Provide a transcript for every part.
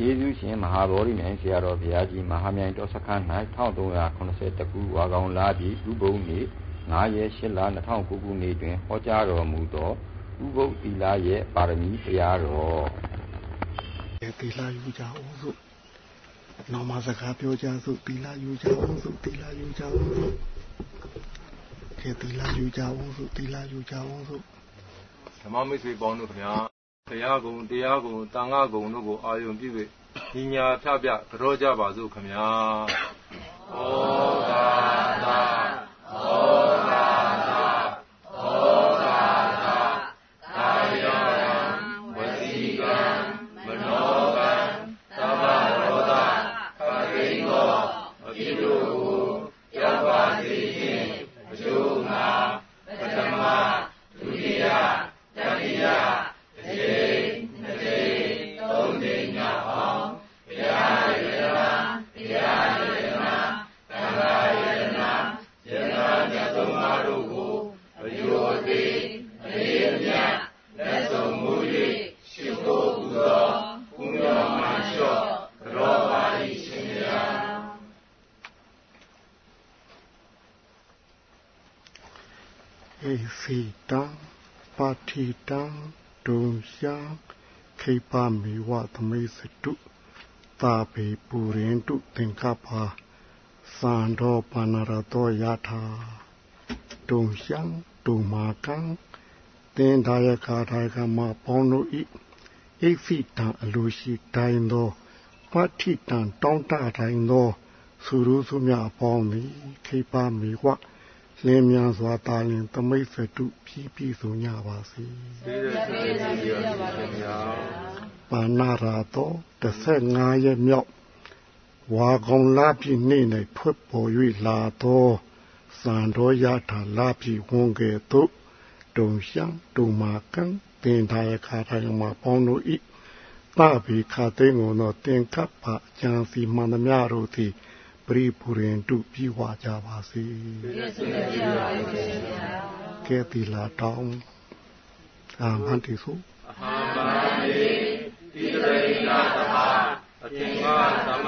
ကျေးဇူးရှင်မဟာဗောဓိမြိုင်ဆရာတော်ဘုရားကြီးမဟာမြိုင်တော်စခန်း၌1380ခုဝါကောင်လာပြီဥပုံနေ့9ရက်8လ2009ခုနှစ်တွင်ဟောကြားတော်မူသောဥပုပ်သီလရဲ့ပါရမီတရားတော်သီလယူကြအောင်စို့နောက်မှစကားပြောကြစို့သီလယူကြအောင်စို့သီလယူကြအောင်စို့ကဲသီလယူကြအောင်စို့သီလယူကြအောင်စို့ဓမ္မမိတ်ဆွေပေါင်းတို့ခင်ဗျာ တရားကုံတရားကုံတန်ခါကုံတို့ကိုအာယုံပြု၍ညီညာဖြပြကြောကြပါစို့ခင်ဗျာဩဃာ ပါတိတံဒုံရှာခိပမေဝသမိစတုတာပေပူရင်တုသင်္ကပါသံတော်ပနရတောယထာဒုံရှာဒုံမာကံတင်ဒါယခါထာကမပေါင်းတို့ဤအိဖိတံအလိုရှိတိုင်းသောပါတိတံတောင်းတတိုင်းသောသုရုစုမြအပေါင်းသည်ခိပမေဝ လင်းမြန်စွာတာရင်သမိတ်စတုဖြည်းဖြည်းဆုံးကြပါစေသေရသေရသေရပါဗျာပါဏာရာတော်15ရက်မြောက်ဝါကောင်လာပြည့်နေ့၌ဖွက်ပေါ်၍လာသောစံတော်ရထာလာပြည့်ဝန်ကဲ့သို့တုံရှံတုံမာကံတင်ထားရခါထိုင်မှာပေါင်းတို့ဤပဗေခသိငုံသောတင်ကပ္ပအကျံစီမှန်သမျှတို့သည် ပရိပူရင်တုပြီးဝကြပါစေကဲတိလာတောင်းအာမန္တိစုအဟံပါတိတိရိနာသဟအသင်္ဃသမ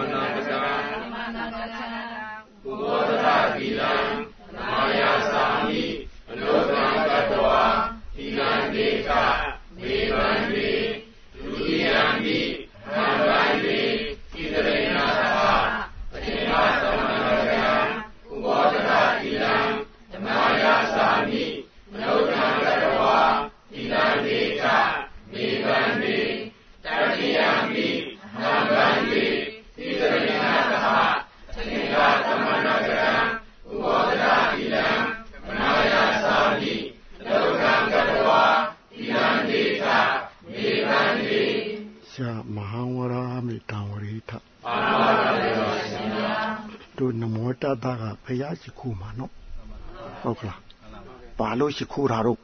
ဘာလို့ရှိခိုးတာတော့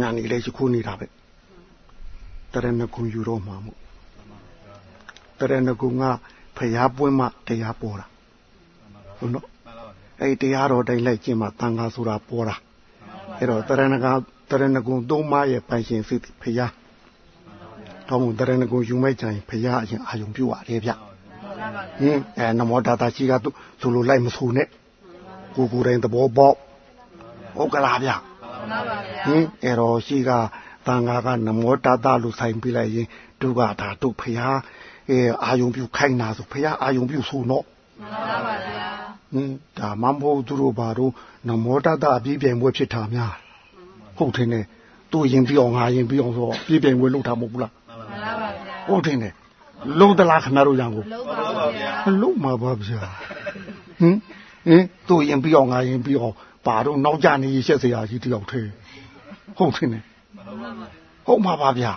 ညာနေလဲရှိခိုးနေတာပဲတရဏဂုံယူတော့မှာမို့တရဏဂုံကဘုရားပွင့်မှတရားပေါ်တာဟုတ်နော်အဲ့တရားတော်တိုင်းလိုက်ကျင့်မှတန်ခါဆိုတာပေါ်တာအဲ့တော့တရဏကတရဏဂုံသုံးပါးရဲ့ပိုင်ရှင်စိတ်ဘုရားတော်မူတရဏဂုံယူမဲ့ကြရင်ဘုရားအရင်အာယုံပြုရတယ်ဗျဟင်အဲနမောတာတာရှိကသူလိုလိုက်မဆူနဲ့ကိုကိုယ်တိုင်သဘောပေါက်ဟုတ်ကလားဗျ ဟင်အဲ့တော့ရှိကတန်ဃာကနမောတာတာလို့ဆိုင်ပြလိုက်ရင်သူကဒါတို့ဖះအဲအာယုံပြုခိုင်းတာဆိုဖះအာယုံပြုဆိုတော့မှန်ပါပါဗျာဟင်ဒါမမဟုတ်သူတို့ဘာတို့နမောတတအပြည့်ပြိုင်ပွဲဖြစ်တာများဟုတ်တယ်နဲ့သူရင်ပြောင်းငါရင်ပြောင်းဆိုပြည့်ပြိုင်ပွဲလုပ်တာမဟုတ်ဘူးလားမှန်ပါပါဗျာဟုတ်တယ်နဲ့လုံးသလားခင်ဗျားတို့ရံကိုလုံးပါပါဗျာလုံးမှာပါဗျာဟင်ဟင်သူ့ရင်ပြီးအောင်ငါရင်ပြီးအောင် ပါတော့နောက်ကြနေရှက်စရာကြီးတယောက်သေးဟုတ်တယ်နဲ့ဟုတ်မှာပါဗျာ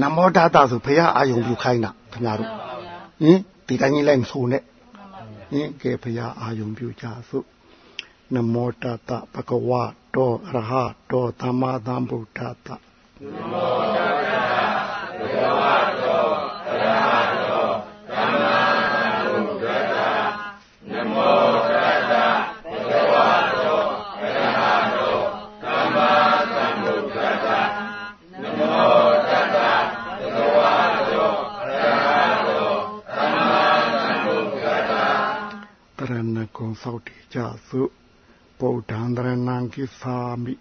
နမောတတဆိုဘုရားအာယုံပြုခိုင်းတာခင်ဗျားတို့ဟင်ဒီတိုင်းကြီးလိုက်မဆိုနဲ့ဟင်ကဲဘုရားအာယုံပြုကြစို့နမောတတဘဂဝတောအရဟတောသမ္မာသမ္ဗုဒ္ဓတနမောတတ ကုံဆောက်တည်ကြစုဗုဒ္ဓံတရဏံကိသာမိ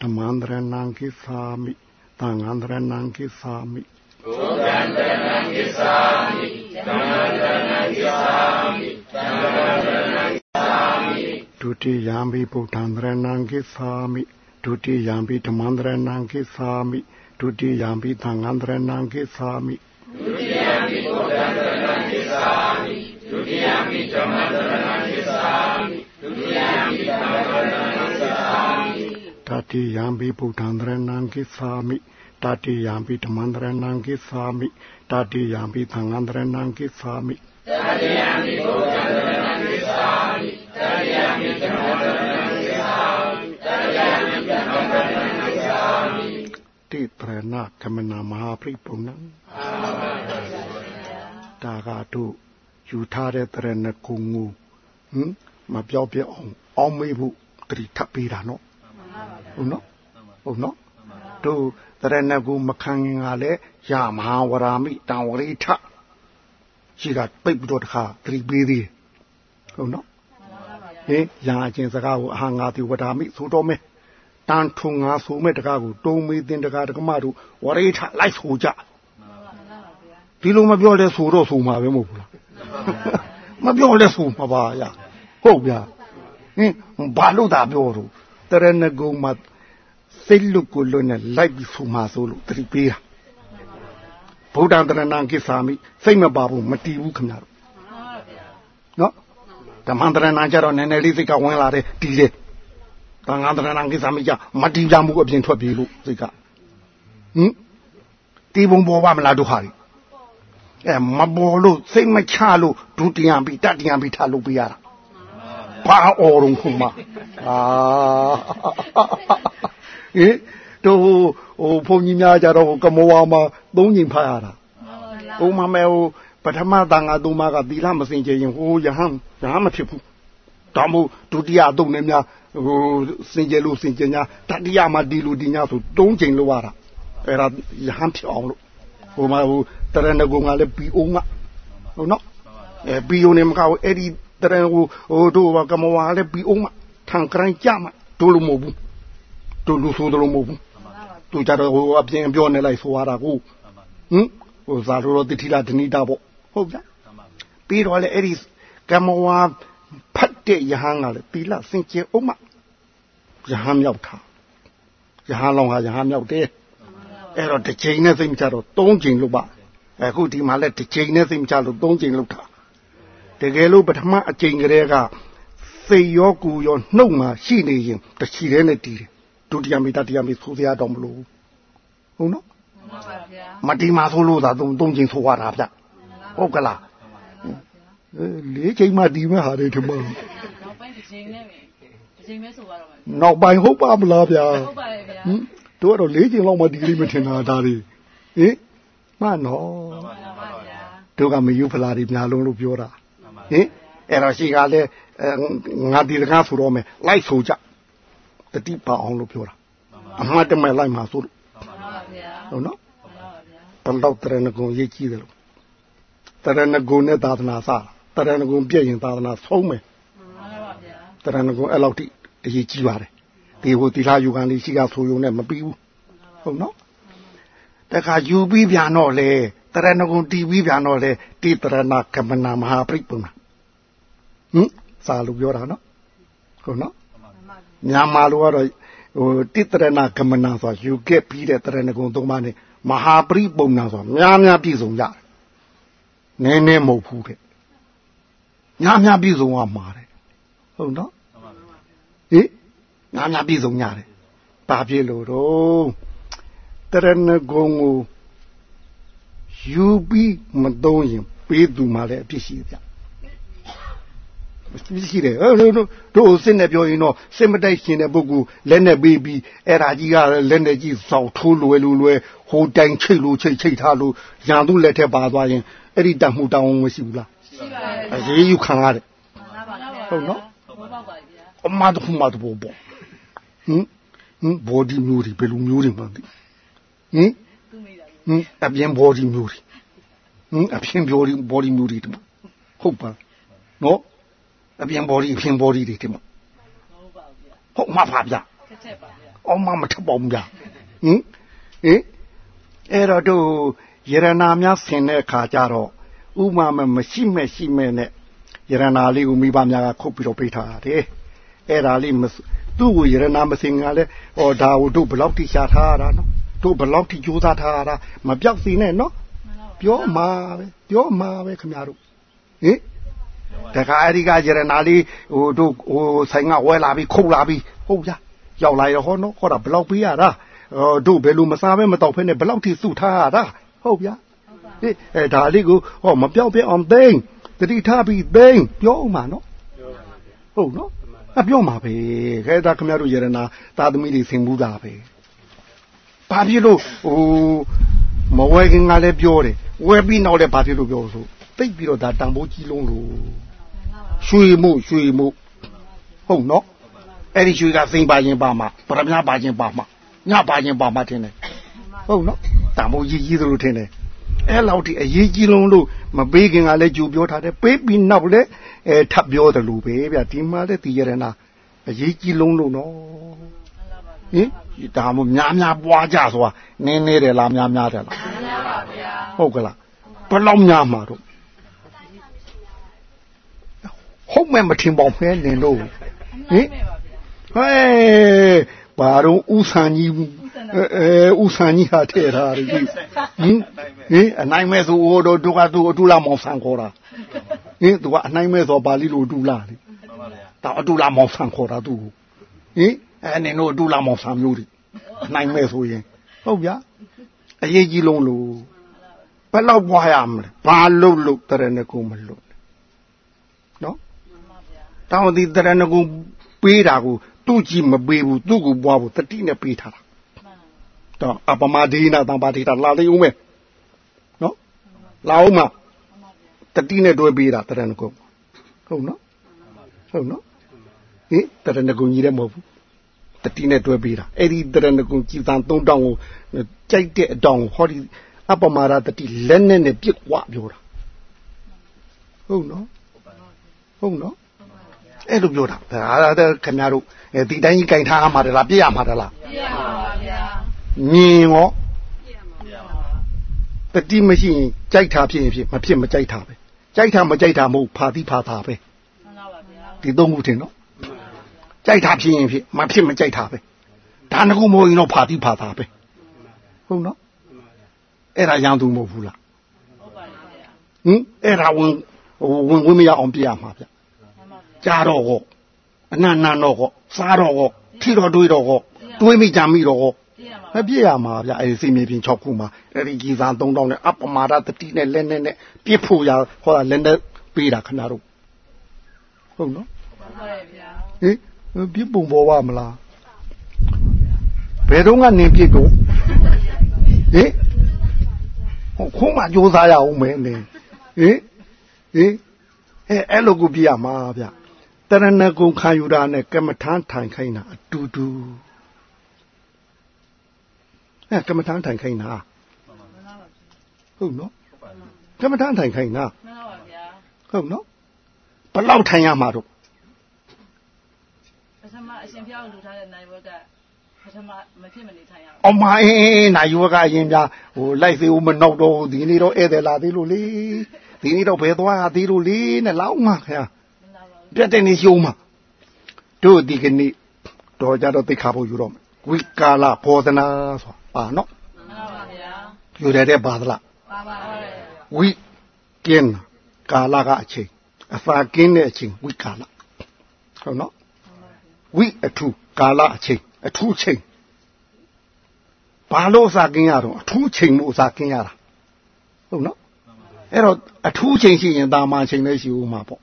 ဓမ္မံတရဏံကိသာမိသံဃံတရဏံကိသာမိဘုဒ္ဓံတရဏံကိသာမိဓမ္မံတရဏံကိသာမိသံဃံတရဏံကိသာမိဒုတိယံဘိဗုဒ္ဓံတရဏံကိသာမိဒုတိယံဘိဓမ္မံတရဏံကိသာမိဒုတိယံဘိသံဃံတရဏံကိသာမိဒုတိယံဘိဗုဒ္ဓံ တတိယံဘိဗုဒ္ဓံတရဏံကိသာမိတတိယံပိဓမ္မန္တရဏံကိသာမိတတိယံပိသံဃန္တရဏံကိသာမိတတိယံပိဘုဒ္ဓံတရဏံကိသာမိတတိယံပိဓမ္မန္တရဏံကိသာမိတတိယံပိသံဃန္တရဏံကိသာမိတိတရဏကမနာမဟာပရိပုဏ္ဏံတာဃာတို့ယူထားတဲ့တရဏကုံကိုဟင်မပြောပြအောင်အောင်းမေးဖို့တတိထပ်ပေးတာနော် ဟုတ်နော်ဟုတ်နော်တို့တရဏဂုမခံငင်ကလည်းရမဟာဝရာမိတံဝရိထရှိကပိတ်ပြီးတော့တခါသတိပေးသေးဟုတ်နော်ဟင်ရာအချင်းစကားကိုအဟံငါတိဝဒါမိဆိုတော့မဲတန်ထုံငါဆိုမဲ့တကားကိုတုံးမေးတင်တကားတကမတို့ဝရိထလိုက်ဆိုကြဒီလိုမပြောလဲဆိုတော့ဆိုမှာပဲမဟုတ်ဘူးလားမပြောလဲဆိုမှာပါရဟုတ်ဗျာဟင်ဘာလို့သာပြောတော့ တရဏဂုံမှာစိတ်လွတ်ကိုလွတ်နဲ့လိုက်ပြီးဖူမှာဆိုလို့တတိပေးတာဗုဒ္ဓံတရဏံကိသာမိစိတ်မပါဘူးမတီးဘူးခင်ဗျားတို့နော်ဓမ္မန္တရဏံကြတော့နည်းနည်းလေးစိတ်ကဝင်လာတယ်တီးတယ်တန်ခါတရဏံကိသာမိကြမတီးကြမှုအပြင်ထွက်ပြေးလို့စိတ်ကဟင်တီးပုံပေါ်ပါမလားဒုက္ခတွေအဲမပေါ်လို့စိတ်မချလို့ဒုတိယပြီးတတိယပြီးထားလို့ပြရတာ ဘာအော်ရုံခုမအာဟင်တို့ဟိုဘုန်းကြီးများကြတော့ကမောဝါမှာသုံးညင်ဖတ်ရတာဥမာမဲဟိုပထမတန်ခါသုံးပါးကသီလမစင်ကြရင်ဟိုယဟန်ယဟန်မဖြစ်ဘူးဒါမို့ဒုတိယအတုံနဲ့များဟိုစင်ကြလို့စင်ကြညာတတိယမှာဒီလူဒီညာဆိုသုံးချိန်လို့ရတာအဲ့ဒါယဟန်ဖြစ်အောင်လို့ဟိုမှာဟိုတရဏဂုံကလည်းပြီးအောင်ကဟုတ်နော်အဲပြီးအောင်နေမကောက်အဲ့ဒီ တရဏဟိုဟိုတို့ကမောဝါလည်းပြီးအောင်ထန်ကရိုင်းကြမှာတို့လို့မဟုတ်ဘူးတို့လူဆိုးတယ်လို့မဟုတ်ဘူးသူကြတော့ဟိုအပြင်ပြောနေလိုက်ဆိုရတာကိုဟင်ဟိုဇာတော်တိထီလာဒဏိတာပေါ့ဟုတ်ဗျာပြီးတော့လေအဲ့ဒီကမဝါဖတ်တဲ့ယဟန်ကလည်းတီလာစင်ကြဲအောင်မယဟန်မြောက်တာယဟန်လောင်ဟာယဟန်မြောက်တယ်အဲ့တော့တစ်ချိန်နဲ့စိတ်မချတော့သုံးချိန်လို့ပါအခုဒီမှာလဲတစ်ချိန်နဲ့စိတ်မချလို့သုံးချိန်လို့တာ တကယ်လို့ပထမအချိန်ကလေးကစိတ်ရောကိုယ်ရောနှုတ်မှာရှိနေရင်တစ်ချီတည်းနဲ့တီးတယ်ဒုတိယမိတတိယမိဆိုစရာတော့မလိုဘူးဟုတ်နော်မှန်ပါဗျာမတီမာဆိုလို့သာသုံးသုံးချိန်ဆိုရတာဗျဟုတ်ကလားအဲလေးချိန်မှဒီမဲ့ဟာတွေထမနောက်ပိုင်းတစ်ချိန်နဲ့ပဲတစ်ချိန်ပဲဆိုရတော့မယ်နောက်ပိုင်းဟုတ်ပါမလားဗျာဟုတ်ပါတယ်ဗျာတို့ကတော့လေးချိန်လောက်မှဒီကလေးမထင်တာဒါတွေဟင်မှန်တော့မှန်ပါဗျာတို့ကမယူဖလာတွေများလုံးလို့ပြောတာ ဟင်အဲ့တော့ရှိကလည်းငါဒီတကားဆိုတော့မယ်လိုက်ဆိုကြတတိပါအောင်လို့ပြောတာအမှားတမဲ့လိုက်မှာဆိုလို့ဟုတ်နော်ဘယ်တော့တရဏဂုံရေးကြည့်တယ်လို့တရဏဂုံနဲ့သာသနာစတရဏဂုံပြည့်ရင်သာသနာဆုံးမယ်တရဏဂုံအဲ့လောက်ထိအရေးကြီးပါတယ်ဒီဟိုတိလာယူကန်လေးရှိကဆိုယုံနဲ့မပြီးဘူးဟုတ်နော်တခါယူပြီးပြန်တော့လေတရဏဂုံတီးပြီးပြန်တော့လေတိတရဏကမနာမဟာပရိပုဏ္ဏ ဟင်စာလို့ပြောတာနော်ဟုတ်နော်မြန်မာလိုကတော့ဟိုတိတရဏကမနာဆိုယူခဲ့ပြီးတဲ့တရဏဂုံသုံးပါးနဲ့မဟာပရိပုံနာဆိုများများပြည့်စုံရတယ်နည်းနည်းမဟုတ်ဘူးတဲ့များများပြည့်စုံရမှာတဲ့ဟုတ်နော်ဟိများများပြည့်စုံရတယ်ဘာဖြစ်လို့တော့တရဏဂုံကိုယူပြီးမသုံးရင်ပေးသူမှလည်းအဖြစ်ရှိကြရှိတယ် ဟဲ့တို့တို့စစ်နဲ့ပြောရင်တော့စစ်မတိုက်ရှင်တဲ့ပုဂ္ဂိုလ်လက်နဲ့ပေးပြီးအဲ့ဒါကြီးကလက်နဲ့ကြီးစောက်ထိုးလွယ်လွယ်လွယ်ဟိုတိုင်ချိတ်လို့ချိတ်ချိတ်ထားလို့ရန်သူလက်ထက်ပါသွားရင်အဲ့ဒီတတ်မှုတောင်းမရှိဘူးလားရှိပါတယ်အရေးယူခံရတယ်ဟုတ်နော်အမတ်ခုမတ်ဘောဘောဟင်ဟင်ဘောဒီမျိုးတွေဘယ်လိုမျိုးတွေမှန်းသိဟင်ဟင်အပြင်ဘောဒီမျိုးတွေဟင်အပြင်ဘောဒီဘောဒီမျိုးတွေဟုတ်ပါနော် အပြင်ဘော်ဒီအပြင်ဘော်ဒီတွေတင်မဟုတ်ပါဘူးဗျာဟုတ်မှပါဗျာခက်ချက်ပါဗျာအောင်မမထပ်ပါဘူးဗျာဟင်ဟင်အဲ့တော့တို့ယရနာများဆင်တဲ့အခါကျတော့ဥမာမမရှိမဲ့ရှိမဲ့နဲ့ယရနာလေးကိုမိဘများကခုတ်ပြီးတော့ပေးထားတယ်အဲ့ဒါလေးမစသူ့ကိုယရနာမစင်ကလည်းဟောဒါကိုတို့ဘယ်လောက်ထိရှာထားရတာနော်တို့ဘယ်လောက်ထိကြိုးစားထားရတာမပြောက်စီနဲ့နော်မှန်ပါပါပြောမှာပဲပြောမှာပဲခင်ဗျားတို့ဟင် တခါအရိကယရနာလေးဟိုတို့ဟိုဆိုင်ကဝဲလာပြီးခုတ်လာပြီးဟုတ်ကြရောက်လာရဟောနော်ဟောတာဘယ်လောက်ပေးရတာဟောတို့ဘယ်လိုမစားပဲမတော့ဖဲနဲ့ဘယ်လောက်ထိစုထားရတာဟုတ်ဗျာဟေးအဲဒါလေးကိုဟောမပြောက်ပြအောင်သိမ့်တတိထားပြီးသိမ့်ပြောဦးမှာနော်ဟုတ်နော်အပြောမှာပဲခဲဒါခင်ဗျားတို့ယရနာသာသမီတွေဆင်မှုတာပဲဘာဖြစ်လို့ဟိုမဝဲခင်ကလည်းပြောတယ်ဝဲပြီးနောက်လည်းဘာဖြစ်လို့ပြောဆိုသိပ်ပြီးတော့ဒါတန်ဖိုးကြီးလုံးလို့ ရွှေမှုရွှေမှုဟုတ်နော်အဲ့ဒီရွှေကစိမ့်ပါရင်ပါမှာပရမညာပါရင်ပါမှာညပါရင်ပါမှာထင်တယ်ဟုတ်နော်တန်ဖိုးကြီးကြီးသလိုထင်တယ်အဲ့လောက်ထိအရေးကြီးလုံးလို့မပေးခင်ကလည်းကြူပြောထားတယ်ပေးပြီးနောက်လည်းအဲထပ်ပြောတယ်လို့ပဲဗျဒီမှာလည်းတည်ရနာအရေးကြီးလုံးလို့နော်ဟင်ဒါမှများများပွားကြဆိုတာနင်းနေတယ်လားများများတယ်လားမှန်ပါဗျာဟုတ်ကလားဘယ်လောက်များမှာတော့ ဟုတ်မဲ့မထင်ပေါက်ဖဲနင်တို့ဟင်မဲ့ပါဗျာဟဲ့ဘာတော့ဥဆန်ကြီးအဲဥဆန်ကြီးဟာထဲထားတယ်ဟင်ဟင်အနိုင်မဲ့ဆိုဟိုတော့ဒုက္ခသူအတူလာမောင်ဆန်ခေါ်တာဟင်သူကအနိုင်မဲ့ဆိုပါဠိလိုအတူလာလေဒါအတူလာမောင်ဆန်ခေါ်တာသူဟင်အဲနင်တို့အတူလာမောင်ဆန်မျိုးတွေအနိုင်မဲ့ဆိုရင်ဟုတ်ဗျာအရေးကြီးလုံးလို့ဘယ်လောက်ပွားရမလဲဘာလို့လို့တရဏဂုံမလို့နော် တောင်းဒီတရဏဂုံပေးတာကိုသူ့ကြည့်မပေးဘူးသူ့ကိုပွားဖို့တတိနဲ့ပေးထားတာတော့အပမဒေနာတံပါတိတာလာလေးဦးမယ်နော်လာဦးမှာတတိနဲ့တွဲပေးတာတရဏဂုံဟုတ်နော်ဟုတ်နော်ဟင်တရဏဂုံကြီးလည်းမဟုတ်ဘူးတတိနဲ့တွဲပေးတာအဲ့ဒီတရဏဂုံကြည်တန်၃တောင်ကိုကြိုက်တဲ့အတောင်ကိုဟောဒီအပမာရတတိလက်နဲ့နဲ့ပြစ်ကွာပြောတာဟုတ်နော်ဟုတ်နော် အဲ့လိုပြောတာဒါဒါခင်ဗျားတို့ဒီတိုင်းကြီးကြင်ထားရမှာတလားပြည့်ရမှာတလားပြရပါပါဗျာမြင်ရောတတိမရှိရင်ကြိုက်တာဖြစ်ရင်ဖြစ်မဖြစ်မကြိုက်တာပဲကြိုက်တာမကြိုက်တာမဟုတ်ဖာတိဖာတာပဲမှန်ပါပါဗျာဒီသုံးခုထင်နော်ကြိုက်တာဖြစ်ရင်ဖြစ်မဖြစ်မကြိုက်တာပဲဒါနကုမဟုတ်ရင်တော့ဖာတိဖာတာပဲဟုတ်နော်အဲ့ဒါရန်သူမဟုတ်ဘူးလားဟုတ်ပါဗျာဟင်အဲ့ဒါဝင်ဟိုဝင်ဝင်မရအောင်ပြရမှာဗျမှန်ပါဗျာ ကြားတော့ဟောအနန္နတော့ဟောစားတော့ဟောထီတော့တွေးတော့ဟောတွေးမိကြမိတော့ဟောပြရပါမပြည့်ရမှာဗျအဲ့ဒီစိမေပြင်6ခုမှာအဲ့ဒီကြီးစား3000နဲ့အပမာဒတတိနဲ့လက်နဲ့နဲ့ပြစ်ဖို့ရဟောတာလက်နဲ့ပေးတာခဏတော့ဟုတ်နော်ဟုတ်ပါရဲ့ဗျာဟင်ပြစ်ပုံပေါ်ပါမလားဘယ်တော့ကနေပြစ်တော့ဟင်ဟိုခုမှကြိုးစားရအောင်မယ်နင်ဟင်ဟင်အဲအဲ့လိုကိုပြရမှာဗျ တရဏဂုံခံယူတာနဲ့ကမ္မထမ်းထိုင်ခိုင်းတာအတူတူအဲကမ္မထမ်းထိုင်ခိုင်းတာဟုတ်နော်ကမ္မထမ်းထိုင်ခိုင်းတာမှန်ပါဗျာဟုတ်နော်ဘယ်လောက်ထိုင်ရမှာတော့ပထမအရှင်ဖျားကိုလူထားတဲ့နိုင်ဘက်ကပထမမဖြစ်မနေထိုင်ရအောင်အောင်မအင်းနိုင်ယောကအရင်ပြဟိုလိုက်သေးဦးမနှောက်တော့ဒီနေ့တော့ဧည့်သည်လာသေးလို့လေဒီနေ့တော့ဘယ်သွားရသေးလို့လေနဲ့လောက်မှခင်ဗျာမှန် ပါပါပြတ်တဲ့နေရှုံးမှာတို့ဒီကနေ့တော့ကြတော့သိခါဖို့ယူတော့မယ်ဝိကာလဘောဓနာဆိုပါနော်မှန်ပါပါဗျာယူရတဲ့ပါသလားပါပါရဲ့ဝိကင်းကာလကအချိန်အစာကင်းတဲ့အချိန်ဝိကာလဟုတ်နော်ဝိအထုကာလအချိန်အထုချိန်ဘာလို့အစာကင်းရတော့အထုချိန်လို့အစာကင်းရတာဟုတ်နော်အဲ့တော့အထုချိန်ရှိရင်တာမန်ချိန်လည်းရှိဦးမှာပေါ့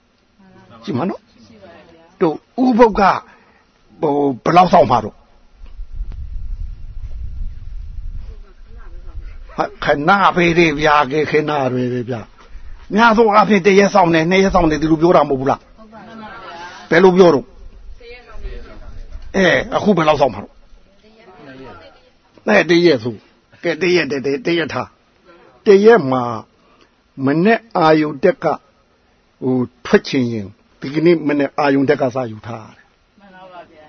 ရှိမှာနော်ရှိပါရဲ့ဗျာတို့ဥပုပ်ကဟိုဘယ်လောက်ဆောင်မှာတော့ဟာခဏပဲလေဗျာကဲခဏပဲလေဗျာများသောအားဖြင့်တရက်ဆောင်နေနှစ်ရက်ဆောင်နေဒီလိုပြောတာမဟုတ်ဘူးလားဟုတ်ပါမှန်ပါဗျာဘယ်လိုပြောတော့အဲအခုဘယ်လောက်ဆောင်မှာတော့နဲ့တရက်ဆိုကဲတရက်တည်းတရက်ထားတရက်မှာမနဲ့အာယုတက်ကဟိုထွက်ချင်ရင် ဒီကနေ့မနေ့အာယုန်တက်ကစားယူထားရတယ်မှန်ပါဗျာ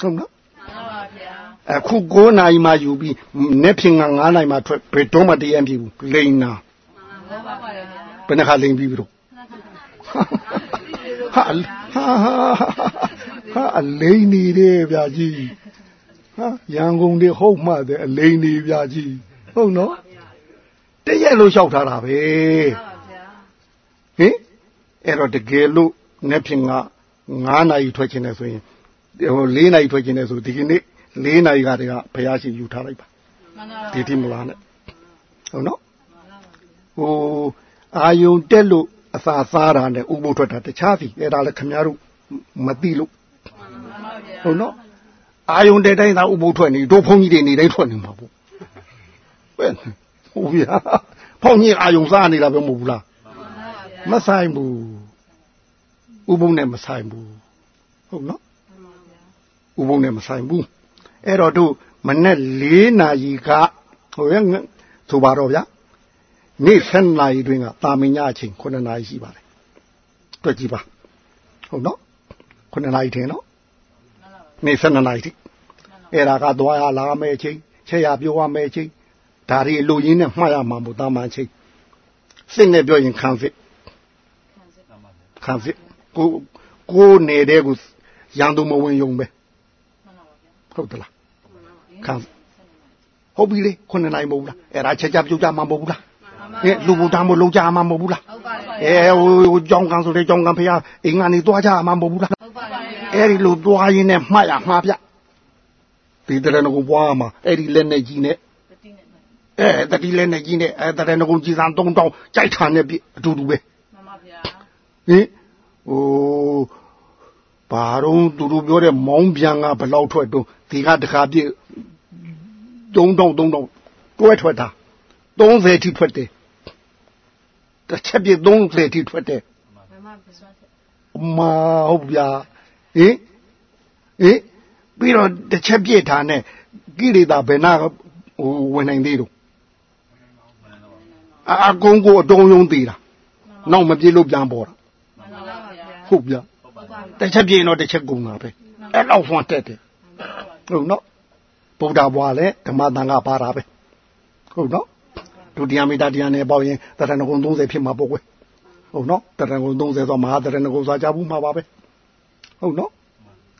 ဟုတ်နော်မှန်ပါဗျာအခု9နာရီမှယူပြီးနေ့ဖြင်က9နာရီမှထွက်ဘယ်တော့မှတည်းအပြည့်ဘူးလိန်နာမှန်ပါဗျာဘယ်နှခါလိန်ပြီးပြီတော့ဟာဟာဟာအလိန်နေတယ်ဗျာကြီးဟာရန်ကုန်တွေဟုတ်မှတယ်အလိန်နေဗျာကြီးဟုတ်နော်တရက်လို့လျှောက်ထားတာပဲမှန်ပါဗျာဟင်အဲ့တော့တကယ်လို့ နေ့ဖြင်က9နာရီထွက်ခြင်းနဲ့ဆိုရင်ဟို4နာရီထွက်ခြင်းနဲ့ဆိုဒီကနေ့4နာရီကတည်းကဘုရားရှင်ယူထားလိုက်ပါမှန်ပါဒီတိမလားနဲ့ဟုတ်နော်ဟိုအာယုံတက်လို့အစာစားတာနဲ့ဥပုသ်ထွက်တာတခြားစီအဲ့ဒါလည်းခင်ဗျားတို့မသိလို့မှန်ပါဗျာဟုတ်နော်အာယုံတက်တိုင်းသာဥပုသ်ထွက်နေတို့ဘုန်းကြီးတွေနေတိုင်းထွက်နေမှာပေါ့ဘယ်ဟုတ်ဗျာဘုန်းကြီးအာယုံစားနေတာပဲမဟုတ်ဘူးလားမဆိုင်ဘူး ဥပုသ်နဲ့မဆိုင်ဘူးဟုတ်နော်ဥပုသ်နဲ့မဆိုင်ဘူးအဲ့တော့တို့မနေ့၄နာရီကဟိုရဲ့ဆိုပါတော့ဗျာနေ့7နာရီတွင်ကတာမင်ညအချိန်9နာရီရှိပါတယ်တွေ့ကြည့်ပါဟုတ်နော်9နာရီထင်နော်နေ့7နာရီထိအဲ့ဒါကသွားရလာမယ်အချိန်ချက်ရပြောရမယ်အချိန်ဒါတွေလူရင်းနဲ့မှတ်ရမှာမို့တာမန်အချိန်စိတ်နဲ့ပြောရင်ခံစစ်ခံစစ် ကိုကိုနေတဲ့ကိုရန်သူမဝင်ယုံပဲဟုတ်သလားခံဟုတ်ပြီလေ9နာရီမဟုတ်ဘူးလားအဲ့ဒါချက်ကြပြုတ်ကြမှာမဟုတ်ဘူးလားအဲလူဘူတမ်းမလုံးကြမှာမဟုတ်ဘူးလားဟုတ်ပါဗျာအဲဟိုဟိုကြောင်းကန်ဆိုတဲ့ကြောင်းကန်ဖះအိမ်ကနေသွားကြမှာမဟုတ်ဘူးလားဟုတ်ပါဗျာအဲ့ဒီလိုသွားရင်းနဲ့မှတ်ရမှာဗျဒီတရဏဂုံပွားမှာအဲ့ဒီလက်နဲ့ကြီးနဲ့တတိနဲ့မှန်အဲတတိလက်နဲ့ကြီးနဲ့အဲတရဏဂုံကြီးစံ၃တောင်းကြိုက်ထာနဲ့ပြအတူတူပဲပါဗျာဟင် ဟိုဘာတော့သူတို့ပြောတဲ့မောင်းပြန်ကဘယ်လောက်ထွက်တော့ဒီကတခါပြည့်၃တောင်း၃တောင်းတွဲထွက်တာ30ထိထွက်တယ်တစ်ချက်ပြည့်30ထိထွက်တယ်မှန်ပါဗျာအမဟုတ်ဗျာဟင်ဟင်ပြီးတော့တစ်ချက်ပြည့်ထားနဲ့ကိရိတာဘယ်နာဟိုဝင်နိုင်သေးတော့အာအကုန်ကိုအတုံးယုံသေးတာနောက်မပြေလို့ပြန်ပေါ်တာမှန်ပါဗျာ ဟုတ်ဗျာတစ်ချက်ပြည့်ရင်တော့တစ်ချက်ကုန်တာပဲအဲ့တော့ဖွင့်တက်တယ်ဟုတ်နော်ဗုဒ္ဓဘွားလည်းဓမ္မတန်ခါပါတာပဲဟုတ်နော်ဒုတိယမိတာတရားနဲ့ပေါ့ရင်တရဏဂုံ30ဖြစ်မှာပေါ့ကွယ်ဟုတ်နော်တရဏဂုံ30ဆိုမဟာတရဏဂုံစာကြဘူးမှာပါပဲဟုတ်နော်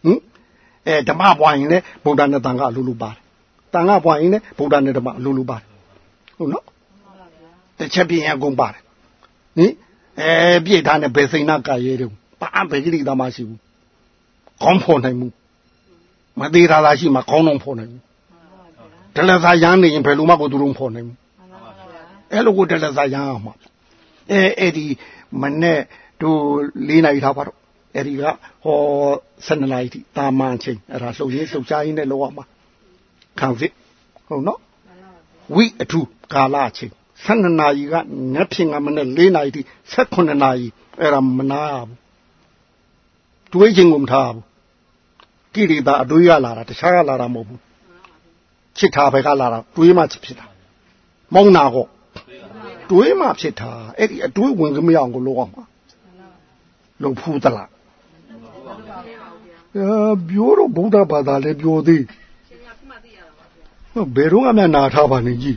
ဟင်အဲဓမ္မဘွားရင်လည်းဗုဒ္ဓနဲ့တန်ခါအလိုလိုပါတယ်တန်ခါဘွားရင်လည်းဗုဒ္ဓနဲ့ဓမ္မအလိုလိုပါတယ်ဟုတ်နော်တစ်ချက်ပြင်းရင်အကုန်ပါတယ်ဟင်အဲပြည့်ထားနဲ့ဘယ်စိန်နာကာရဲတုံး ဘာဘယ်ကြိတာမှရှိဘူးခေါင်းဖော်နိုင်မှုမသေးတာလားရှိမှခေါင်းလုံးဖော်နိုင်ဘူးဒလသာရမ်းနေရင်ဘယ်လိုမှကိုသူတို့ဖော်နိုင်ဘူးအဲ့လိုကိုဒလသာရမ်းအောင်မှာအဲအဲ့ဒီမနဲ့တို့၄နာရီထားပါတော့အဲ့ဒီကဟော12နာရီထိတာမန်ချင်းအဲ့ဒါလှုပ်ရင်းလှုပ်ရှားရင်းနဲ့လောက်အောင်မှာခံစစ်ဟုတ်နော်ဝိအထုကာလချင်း12နာရီကညဖြစ်ငါမနဲ့4နာရီထိ18နာရီအဲ့ဒါမနာဘူး တွေးခြင်းကိုမထားဘူးကိရိတာအတွေးရလာတာတခြားကလာတာမဟုတ်ဘူးချစ်တာပဲကလာတာတွေးမှချစ်ဖြစ်တာမောင်းနာကောတွေးမှဖြစ်တာအဲ့ဒီအတွေးဝင်ကမရအောင်ကိုလောအောင်မှာလုံဖူးသလားအဲပြောတော့ဗုဒ္ဓဘာသာလည်းပြောသေးဘယ်တော့မှနာထားပါနေကြီး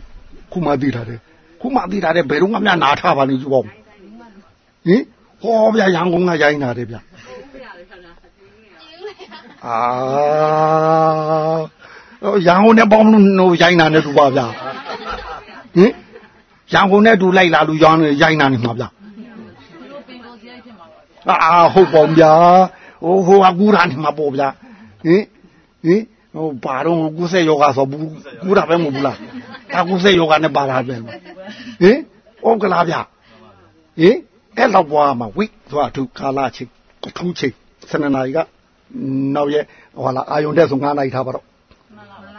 ခုမှသိတာတယ်ခုမှသိတာတယ်ဘယ်တော့မှနာထားပါနေကြီးပေါ့ဟင်ဟောဗျာရန်ကုန်ကရိုင်းတာတယ်ဗျာ အာရန်ကုန်နဲ့ပေါင်းလို့ရိုင်းတာနဲ့တူပါဗျာဟင်ရန်ကုန်နဲ့တူလိုက်လာလူရောင်းနေရိုင်းတာနေမှာဗျာသူတို့ပင်ကုန်စရိုက်ဖြစ်မှာပါဗျာအာဟုတ်ပါဗျာဟိုဟိုကကူတာနေမှာပေါ့ဗျာဟင်ဟင်ဟိုဘာတော့ကူးဆက်ယောဂဆိုဘူးကူတာပဲမဟုတ်ဘူးလားဒါကူးဆက်ယောဂနဲ့ပါတာပဲဟင်ဟုတ်ကလားဗျာဟင်အဲ့လောက်ပွားမှာဝိသွားထုကာလချင်းအထူးချင်းစနေနာရီက နောက်ရဲ့ဟောလာအာယုန်တဲ့ဆို9နာရီထားပါတော့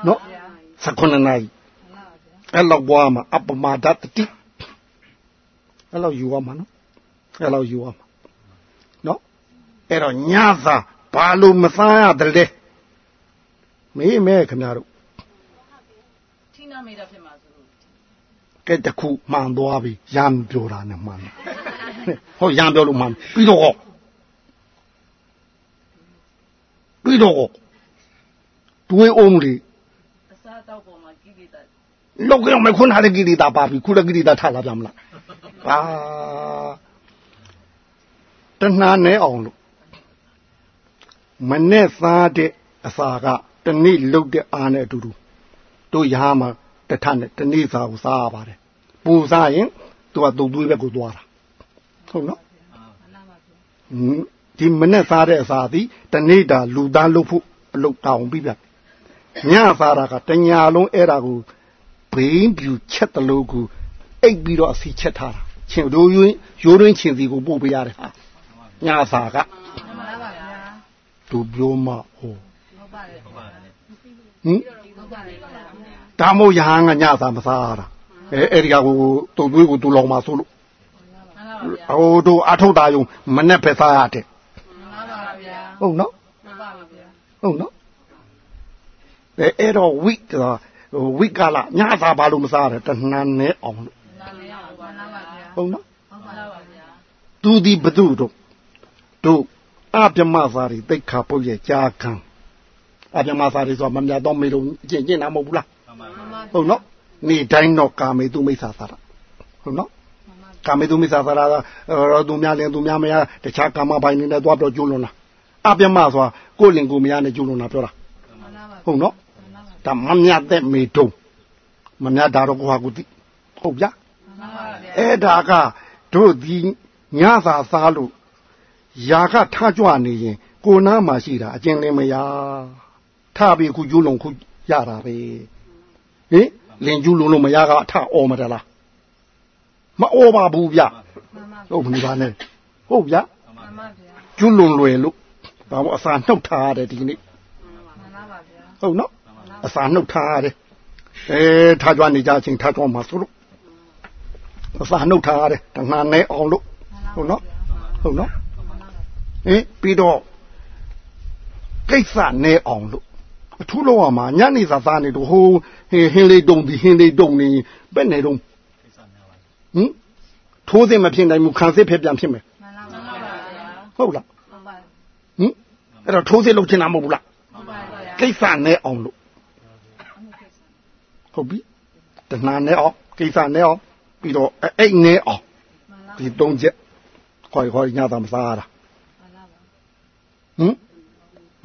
နော်19နာရီအဲ့လောက်ပွားမှာအပမဒတတိအဲ့လောက်ယူရမှာနော်အဲ့လောက်ယူရမှာနော်အဲ့တော့ညသာဘာလို့မစားရတယ်လဲမေးမဲခင်ဗျားတို့ထိနာမိတာဖြစ်မှာဆိုလို့ကဲတခုမှန်သွားပြီရမ်းပြောတာနဲ့မှန်တယ်ဟောရမ်းပြောလို့မှန်ပြီးတော့ဟော ပြီးတော့တွေးအောင်လေအစားတောက်ပေါ်မှာကိလေသာလောက်ကြမခွန်းထားတဲ့ကိလေသာပါပြီခုလည်းကိလေသာထလာပြန်မလားဟာတဏှာနဲ့အောင်လို့မနဲ့သားတဲ့အစာကတနေ့လုတ်တဲ့အားနဲ့အတူတူတို့ရဟမှာတထနဲ့တနေ့စာကိုစားရပါတယ်ပူစားရင်သူကတုတ်သွေးဘက်ကိုသွားတာဟုတ်နော်မှန်လားပါဗျာဟွန်း ဒီမနဲ့စားတဲ့အစာသည်တနေ့တာလူသားလုတ်ဖို့အလုတ်တောင်းပြီးပြညစားတာကတညာလုံးအဲ့ဒါကိုဘိန်းပြူချက်တလို့ကိုအိတ်ပြီးတော့အစီချက်ထားတာချင်းတို့ရိုးရိုးရင်းချင်းစီကိုပို့ပေးရတယ်ဟာညစားကမှန်လားပါဗျာသူပြောမှဟောဟုတ်ပါတယ်ဟုတ်ပါတယ်ဟင်ဟုတ်ပါတယ်ဗျာဒါမို့ရဟန်းကညစားမစားရတာအဲအဲ့ဒီကကိုတုတ်သွေးကိုသူလောင်มาဆိုလို့မှန်လားပါဗျာဟိုတို့အထုတ်တာယုံမနဲ့ပဲစားရတယ်မှန်လားပါဗျာ ဟုတ်နော်မှန်ပါပါဗျာဟုတ်နော်အဲအဲ့တော့ဝိကဟိုဝိကလာညစာဘာလို့မစားရတဏှာနဲ့အောင်လို့နာမည်ရပါလားပါဗျာဟုတ်နော်ဟုတ်ပါလားပါဗျာသူဒီဘသူတို့တို့အပြမစာရီတိတ်ခါပုတ်ရဲ့ကြာခံအပြမစာရီဆိုမမြတ်တော့မေလို့ကျင့်ကျင့်တာမဟုတ်ဘူးလားမှန်ပါဟုတ်နော်နေတိုင်းတော့ကာမေသူမိစ္ဆာသာတာဟုတ်နော်ကာမေသူမိစ္ဆာသာတာတော့သူများလင်သူများမရတခြားကာမပိုင်နေနဲ့သွားပြောကျိုးလွန်တာ အပြမဆိုတာကိုယ်လင်ကိုယ်မရနဲ့ကျိုးလွန်တာပြောတာမှန်လားပါဟုတ်နော်မှန်လားပါဒါမမြတ်တဲ့မေတုံမမြတ်တာတော့ကိုဟာကိုသိဟုတ်ဗျာမှန်လားပါဗျာအဲ့ဒါကတို့ဒီညစာစားလို့ຢာကထကြွနေရင်ကိုနားမှာရှိတာအကျဉ်းလင်းမရထပြီးခုကျူးလုံးခုရတာပဲဟင်လင်ကျူးလုံးလို့မရကအထအော်မတလားမအော်ပါဘူးဗျမှန်ပါဟုတ်ဘူးပါနဲ့ဟုတ်ဗျမှန်ပါဗျာကျူးလုံးလွယ်လို့ ဘာမို့အစာနှုတ်ထားရတယ်ဒီနေ့မှန်လားပါဗျာဟုတ်နော်အစာနှုတ်ထားရတယ်အဲထကြွနေကြချင်းထကြွမှာဆိုလို့အစာနှုတ်ထားရတယ်တဏှာနဲ့အောင်လို့ဟုတ်နော်ဟုတ်နော်ဟင်ပြီးတော့ကိစ္စနဲ့အောင်လို့အထူးလုံးအောင်မှာညနေစာစားနေတော့ဟိုဟင်းဟင်းလေးတုံဒီဟင်းလေးတုံနေပဲ့နေတော့ဟင်ထိုးစင်မဖြစ်နိုင်ဘူးခံစစ်ဖက်ပြန်ဖြစ်မယ်မှန်လားပါဗျာဟုတ်လားမှန်ပါဟင် အဲ့တော့ထိုးစင်လုပ်ချင်တာမဟုတ်ဘူးလားမှန်ပါဗျာကိစ္စနဲ့အောင်လို့ဟုတ်ပြီတဏှာနဲ့အောင်ကိစ္စနဲ့အောင်ပြီးတော့အဲ့နဲ့အောင်မှန်လားဒီသုံးချက်ခေါ်ခေါ်ညသာမစားရတာမှန်လားပါဟင်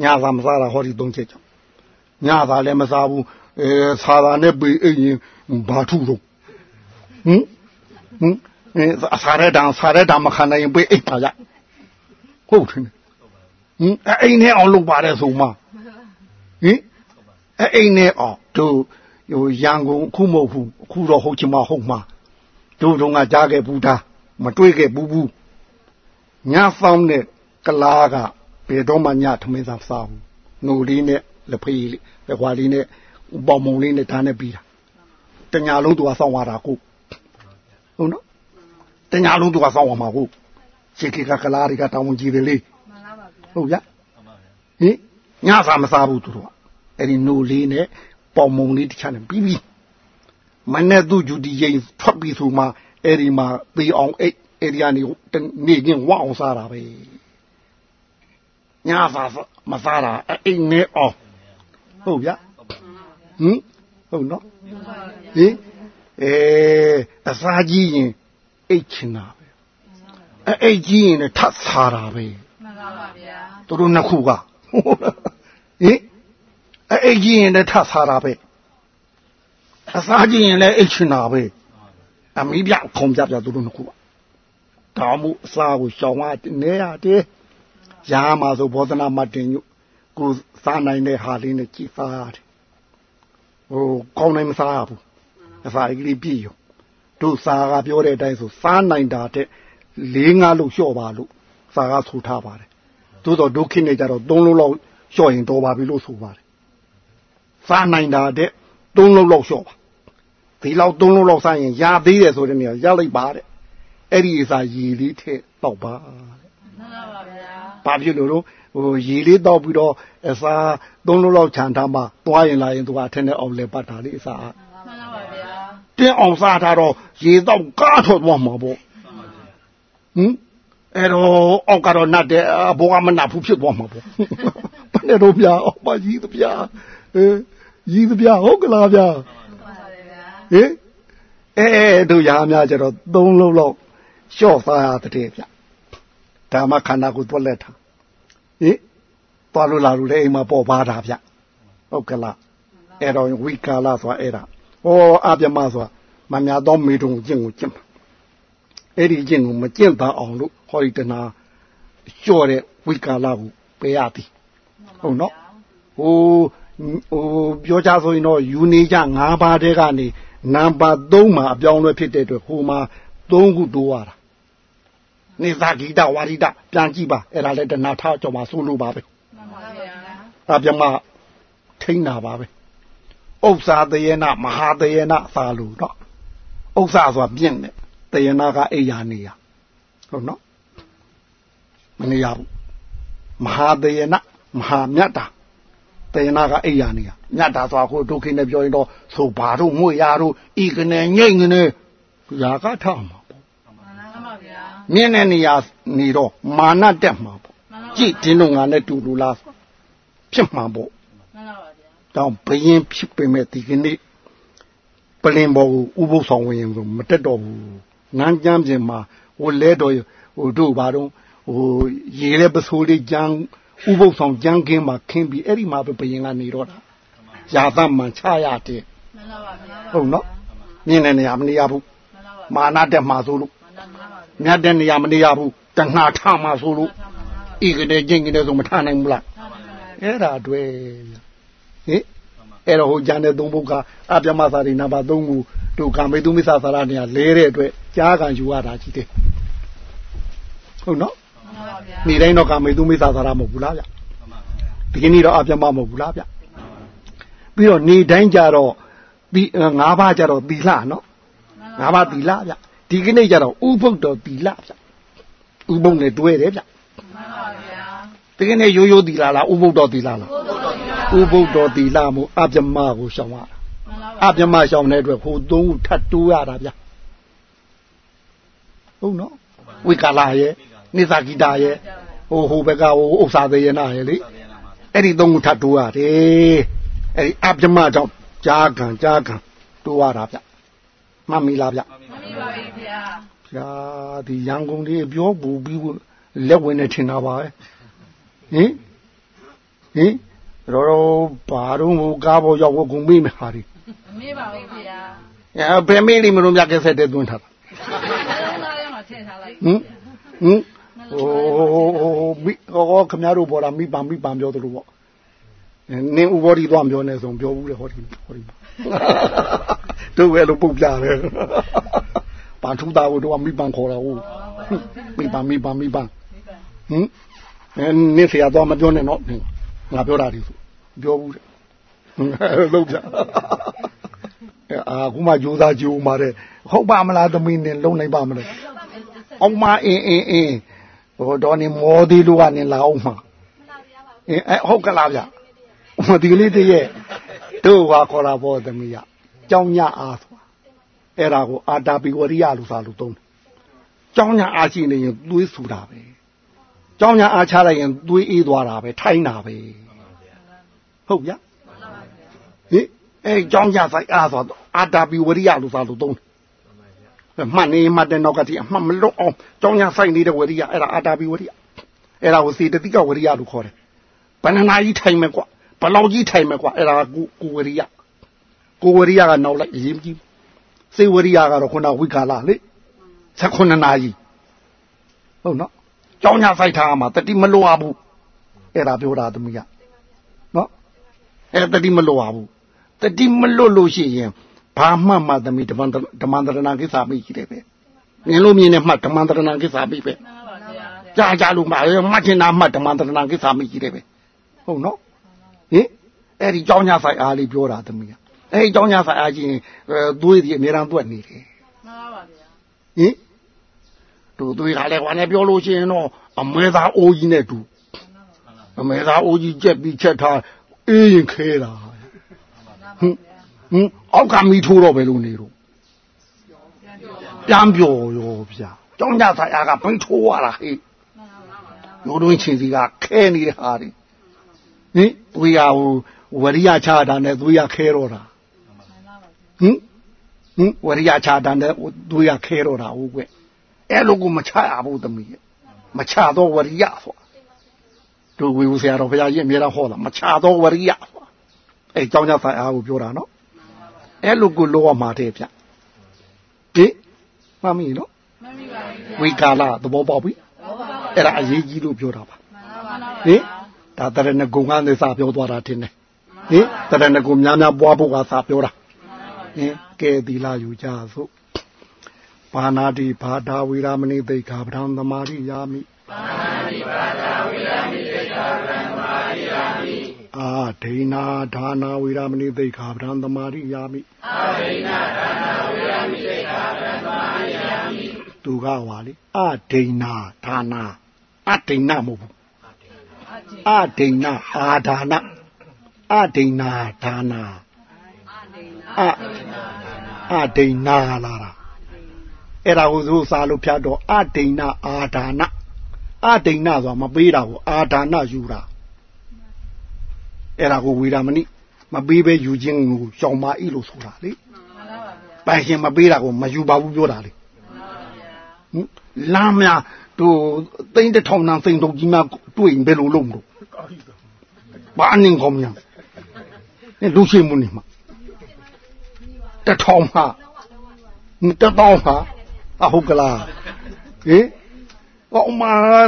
ညသာမစားတာဟောဒီသုံးချက်ကြောင့်ညသာလည်းမစားဘူးအဲစာသာနဲ့ပေအိမ်ရင်ဘာထုတော့ဟင်ဟင်အဲအစာရတံစာရတံမခံနိုင်ရင်ပေအိတ်ပါရဟုတ်တယ် ဟင်အဲအိမ်နဲ့အောင်လုပ်ပါတယ်ဆိုမှဟင်အဲအိမ်နဲ့အောင်တို့ဟိုရန်ကုန်အခုမဟုတ်ဘူးအခုတော့ဟုတ်ချင်မဟုတ်မှာတို့တော့ငါကြားခဲ့ဘူးသားမတွေ့ခဲ့ဘူးဘူးညဆောင်တဲ့ကလားကဘယ်တော့မှညထမင်းစားစားဘူးငိုလေးနဲ့လက်ဖေးလေးလက်ခွာလေးနဲ့ပေါင်မုံလေးနဲ့ဓာတ်နဲ့ပြီးတာတညာလုံးသူကစောင်းသွားတာကိုဟုတ်နော်တညာလုံးသူကစောင်းသွားမှာကိုခြေကကကလားတွေကတောင်းဝင်ကြည့်တယ်လေမှန်လားပါဗျာ ဟုတ်ရဟင်ညစာမစားဘူးသူတို့ကအဲ့ဒီနိုလေးနဲ့ပေါင်မုံလေးတစ်ချမ်းနဲ့ပြီးပြီမနဲ့သူဂျူဒီရင်ထွက်ပြီးဆိုမှအဲ့ဒီမှာပေအောင်အိတ်အဲ့ဒီကနေနေကင်းဝအောင်စားတာပဲညစာမစားတာအိမ်နဲ့အောင်ဟုတ်ဗျဟင်ဟုတ်နော်ဟင်အဲအစားကြီးရင်အိတ်ချင်တာပဲအဲအိတ်ကြီးရင်လည်းထပ်စားတာပဲ မှန်လားပါဗျာသူတို့နှစ်ခုကဟင်အဲအိတ်ကြီးရင်လည်းထပ်စားတာပဲအစားကြီးရင်လည်းအိတ်ချင်တာပဲအမိပြခုံပြပြသူတို့နှစ်ခုကဒါမှမဟုတ်အစားကိုရှောင်ကနေရတယ်ရာမှာဆိုဘောဓနာမတင်ညကိုစားနိုင်တဲ့ဟာလေးနဲ့ကြည်စားရတယ်ဟိုကောင်းနိုင်မစားရဘူးအစာအကလေးပြည့်ရောတို့စားကပြောတဲ့အတိုင်းဆိုစားနိုင်တာတဲ့လေးငါလို့လျှော့ပါလို့စားကဆိုထားပါတယ် သို့တော့ဒုက္ခနဲ့ကြတော့သုံးလုံးလောက်လျှော့ရင်တော်ပါပြီလို့ဆိုပါတယ်စားနိုင်တာတဲ့သုံးလုံးလောက်လျှော့ပါဒီလောက်သုံးလုံးလောက်စားရင်ရသေးတယ်ဆိုတဲ့နေရာရလိုက်ပါတဲ့အဲ့ဒီအစာရည်လေးထည့်တော့ပါမှန်လားပါဗျာဘာဖြစ်လို့လို့ဟိုရေလေးတောက်ပြီးတော့အစာသုံးလုံးလောက်ခြံထားမှသွားရင်လာရင်သူကအထက်နဲ့အောင်လဲပတ်တာလေးအစာမှန်လားပါဗျာတင်းအောင်စားထားတော့ရေတော့ကားထွက်သွားမှာပေါ့ဟင် အဲ့တော့အောက်ကတော့နတ်တယ်အဘောကမနတ်ဘူးဖြစ်သွားမှာပေါ့ဘယ်နဲ့တော့ဗျာအောက်ပါကြီးသဗျာအဲကြီးသဗျာဟုတ်ကလားဗျာဟင်အဲတို့ရာများကြတော့သုံးလုံးလောက်လျှော့စားရတဲ့ဗျဓမ္မခန္ဓာကိုတွက်လက်ထားဟင်သွားလို့လာလို့လည်းအိမ်မှာပေါ်ပါတာဗျဟုတ်ကလားအဲ့တော့ဝိကာလဆိုတာအဲ့ဒါဟောအပြမဆိုတာမများသောမေတုံကျင့်ကိုကျင့်မှာ အဲ့ဒီကျင့်ကိုမကျင့်သာအောင်လို့ဟောဒီတနာလျှော့တဲ့ဝိကာလကိုပေးရသည်ဟုတ်နော်ဟိုဟိုပြောကြဆိုရင်တော့ယူနေကြ၅ပါးတည်းကနေနံပါတ်3မှာအပြောင်းလဲဖြစ်တဲ့အတွက်ဟိုမှာ3ခုတိုးရတာနေသာဂိတဝါရိတပြန်ကြည့်ပါအဲ့ဒါလည်းတဏှာထားကြော်မှာဆိုလို့ပါပဲမှန်ပါဗျာအပြမထိန်းတာပါပဲဥစ္စာတယေနမဟာတယေနသာလို့တော့ဥစ္စာဆိုတာပြင့်တယ် တယေနကအိယာနေရဟုတ်နော်မနေရဘူးမဟာတယေနမဟာမြတ်တာတယေနကအိယာနေရမြတ်တာဆိုတာကိုဒုက္ခနဲ့ပြောရင်တော့ဆိုဘာတို့ငွေရတို့ဤကနေငိမ့်ကနေရာကထမှာပေါ့မှန်ပါဗျာမြင့်တဲ့နေရာနေတော့မာနတက်မှာပေါ့မှန်ပါကြည့်တင်းတော့ငါနဲ့တူတူလားဖြစ်မှာပေါ့မှန်ပါဗျာတောင်ဘယင်းဖြစ်ပေမဲ့ဒီကနေ့ပလင်ဘောကိုဥပုသ်ဆောင်ဝင်ဆိုမတက်တော့ဘူး နန်းကျမ်းပြင်မှာဟိုလဲတော်ဟိုတို့ဘာတော့ဟိုရေလဲပစိုးလေးကျမ်းဥပုသ်ဆောင်ကျမ်းကင်းမှာခင်းပြီးအဲ့ဒီမှာပဲဘယင်းကနေတော့တာရာသမန်ချရတဲ့မှန်ပါဗျာဟုတ်နော်မြင်တဲ့နေရာမနေရဘူးမှန်ပါဗျာမာနတက်မှာဆိုလို့မှန်ပါဗျာမြတ်တဲ့နေရာမနေရဘူးတဏှာထမှာဆိုလို့ဤကလေးချင်းကလေးဆိုမထနိုင်ဘူးလားအဲ့ဒါတွေ့ဟင် အဲ့တော့ဟိုကျန်တဲ့သုံးဘုတ်ကအပြမသာရိနံပါတ်3ခုတို့ကမေတုမိသသာရနေရလဲတဲ့အတွက်ကြားခံယူရတာကြီးတယ်ဟုတ်နော်မှန်ပါဗျာနေတိုင်းတော့ကမေတုမိသသာရမဟုတ်ဘူးလားဗျဒီကနေ့တော့အပြမမဟုတ်ဘူးလားဗျပြီးတော့နေတိုင်းကြတော့ဒီငါးပါးကြတော့သီလနော်ငါးပါးသီလဗျဒီကနေ့ကြတော့ဥပုဒ္တော်သီလဗျဥပုဒ်နဲ့တွဲတယ်ဗျမှန်ပါဗျာဒီကနေ့ရိုးရိုးသီလလားဥပုဒ္တော်သီလလားဥပု ဒ္ဒောတိလမှုအပြမကိုရှောင်ရတာမှန်ပါအပြမရှောင်တဲ့အတွက်ဟိုသုံးခုထပ်တိုးရတာဗျဟုတ်နော်ဝိကာလရဲ့နိသဂိတာရဲ့ဟိုဟိုဘက်ကဟိုဥစ္စာသေးရနာရဲ့လေအဲ့ဒီသုံးခုထပ်တိုးရတယ်အဲ့ဒီအပြမကြောင့်ကြားခံကြားခံတိုးရတာဗျမှတ်မိလားဗျမှန်ပါဗျာဗျာဒီရန်ကုန်လေးပြောပူပြီးလက်ဝင်နေထင်တာပါပဲဟင်ဟင် တော့ဘာတော့ဟိုကားပေါ်ရောက်ကိုကုန်မိမယ်ဟာဒီမမေ့ပါဘူးဗျာအဲဘယ်မေးလိမလို့မြတ်ကဲဆက်တဲ့သွင်းထားတာသုံးသားထဲမှာထည့်ထားလိုက်ဟင်ဟင်ဟိုမိဟောခမရတို့ပေါ်တာမိပါမိပါပြောသလိုပေါ့အဲနင်းဥဘောဒီသွားပြောနေဆိုပြောဘူးလေဟောဒီဟောဒီတို့ပဲလို့ပုတ်ပြတယ်ပါထူတာကိုတို့ကမိပန်ခေါ်တာဟုတ်မိပန်မိပန်မိပန်ဟင်အဲနင်းဆရာတော့မပြောနဲ့တော့ ငါပြောတာဒီဆိုပြောဘူးတဲ့လုံးပြအာခုမှကြိုးစားကြိုးมาတဲ့ဟုတ်ပါမလားသမီးနဲ့လုံနိုင်ပါမလားအောင်မအင်းအင်းအင်းဟိုတော့နေမောသေးလို့ကနေလာအောင်မှာအင်းအဲဟုတ်ကလားဗျဟိုဒီကလေးတည်းရဲ့တို့ဟာခေါ်တာပေါ့သမီးရကြောင်းညအားဆိုတာအဲ့ဒါကိုအာတာပီဝရိယလို့သာလို့သုံးတယ်ကြောင်းညအားရှိနေရင်သွေးဆူတာပဲကြောင်းညအားချလိုက်ရင်သွေးအေးသွားတာပဲထိုင်းတာပဲ ဟုတ်ဗျဟင်အဲကြောင်းညဆိုင်အားဆိုတော့အာတာပီဝရိယလို့သာလို့သုံးတယ်မှတ်နေမှတ်တဲ့နောက်ကတိအမှတ်မလွတ်အောင်ကြောင်းညဆိုင်နေတဲ့ဝရိယအဲ့ဒါအာတာပီဝရိယအဲ့ဒါကိုစေတသိကဝရိယလို့ခေါ်တယ်ဘဏ္ဍနာကြီးထိုင်မယ်ကွဘလောက်ကြီးထိုင်မယ်ကွအဲ့ဒါကိုကိုဝရိယကိုဝရိယကနောက်လိုက်အရင်ကြီးစေဝရိယကတော့ခုနဝိကာလလေ16နာရီဟုတ်နော်ကြောင်းညဆိုင်ထားမှာတတိမလွာဘူးအဲ့ဒါပြောတာသမီးကနော် အဲ့တတိမလွာဘူးတတိမလွတ်လို့ရှိရင်ဘာမှမှသမီးဓမ္မဓမ္မန္တရဏကိစ္စမိကြီးတယ်ပဲမြင်လို့မြင်နေမှဓမ္မန္တရဏကိစ္စမိပဲမှန်ပါဗျာကြာကြာလို့မှမှတ်ချင်တာမှတ်ဓမ္မန္တရဏကိစ္စမိကြီးတယ်ပဲဟုတ်နော်ဟင်အဲ့ဒီကြောင်းညဆိုင်အားလေးပြောတာသမီးကအဲ့ဒီကြောင်းညဆိုင်အားကြီးရင်အဲသွေးဒီအများရန်သွက်နေတယ်မှန်ပါဗျာဟင်တို့သွေးကလည်းကွာနဲ့ပြောလို့ရှိရင်တော့အမဲသားအိုးကြီးနဲ့တူအမဲသားအိုးကြီးကြက်ပြီးချက်ထား အေးရင်ခဲတာဟင်ဟင်အောက်ကမီထိုးတော့ပဲလို့နေတော့ပြန်ပြော်ရောဗျာကြောင်းကြဆိုင်အားကဘိန်းထိုးရတာဟေ့ရိုးတွင်းချင်းစီကခဲနေတဲ့ဟာတွေဟင်သွေးရဟိုဝရိယချတာနဲ့သွေးရခဲတော့တာဟင်ဟင်ဝရိယချတာနဲ့သွေးရခဲတော့တာဟုတ်ကွအဲ့လိုကိုမချရဘူးသမီးမချတော့ဝရိယဆို တို့ဝေဦးဆရာတော်ဘုရားကြီးအမြဲတမ်းဟောတာမချတော့ဝရိယဆိုအဲ့ကြောင်းကြဆိုင်အားကိုပြောတာနော်အဲ့လိုကိုလောရမှာတဲ့ဗျဟင်မှမင်းနော်မှန်ပြီပါဗျာဝေကာလသဘောပေါက်ပြီဘောပါပါအဲ့ဒါအရေးကြီးလို့ပြောတာပါမှန်ပါပါဟင်ဒါတရဏဂုံကနေစပြောသွားတာတင်တယ်ဟင်တရဏဂုံများများပွားဖို့ကစပြောတာဟင်ကဲသီလာယူကြစို့ပါဏာတိဘာဒာဝိရမဏိသိက္ခာပဒံသမာရိယာမိပါဏာတိဘာဒာဝိရမဏိ ဒိနာဒါနာဝိရမဏိသိက္ခာပဒံသမာရိယာမိအာဒိနာဒါနာဝိရမဏိသိက္ခာပဒံသမာရိယာမိသူကပါလေအာဒိနာဒါနာအဒိနာမဟုတ်ဘူးအဒိဏအာဒါနအဒိဏဒါနာအအဒိဏလာတာအဲ့ဒါကိုသူစာလို့ဖြတ်တော့အဒိဏအာဒါနအဒိဏဆိုတာမပေးတာကိုအာဒါနယူတာ အဲ့ဒါကိုဝေဒမဏိမပေးပဲယူခြင်းကိုရှောင်ပါဤလို့ဆိုတာလေမှန်ပါပါဗျာပိုင်ရှင်မပေးတာကိုမယူပါဘူးပြောတာလေဟင်လမ်းများတို့သိန်းတစ်ထောင်နန်းသိန်းတို့ကြီးများတွေ့ရင်ဘယ်လိုလုပ်မလို့ဘာအနင်းကောင်းများနေလူရှိမှုနေမှာတထောင်မှာတတောင်းမှာအဟုတ်ကလားဟင်ဟောမ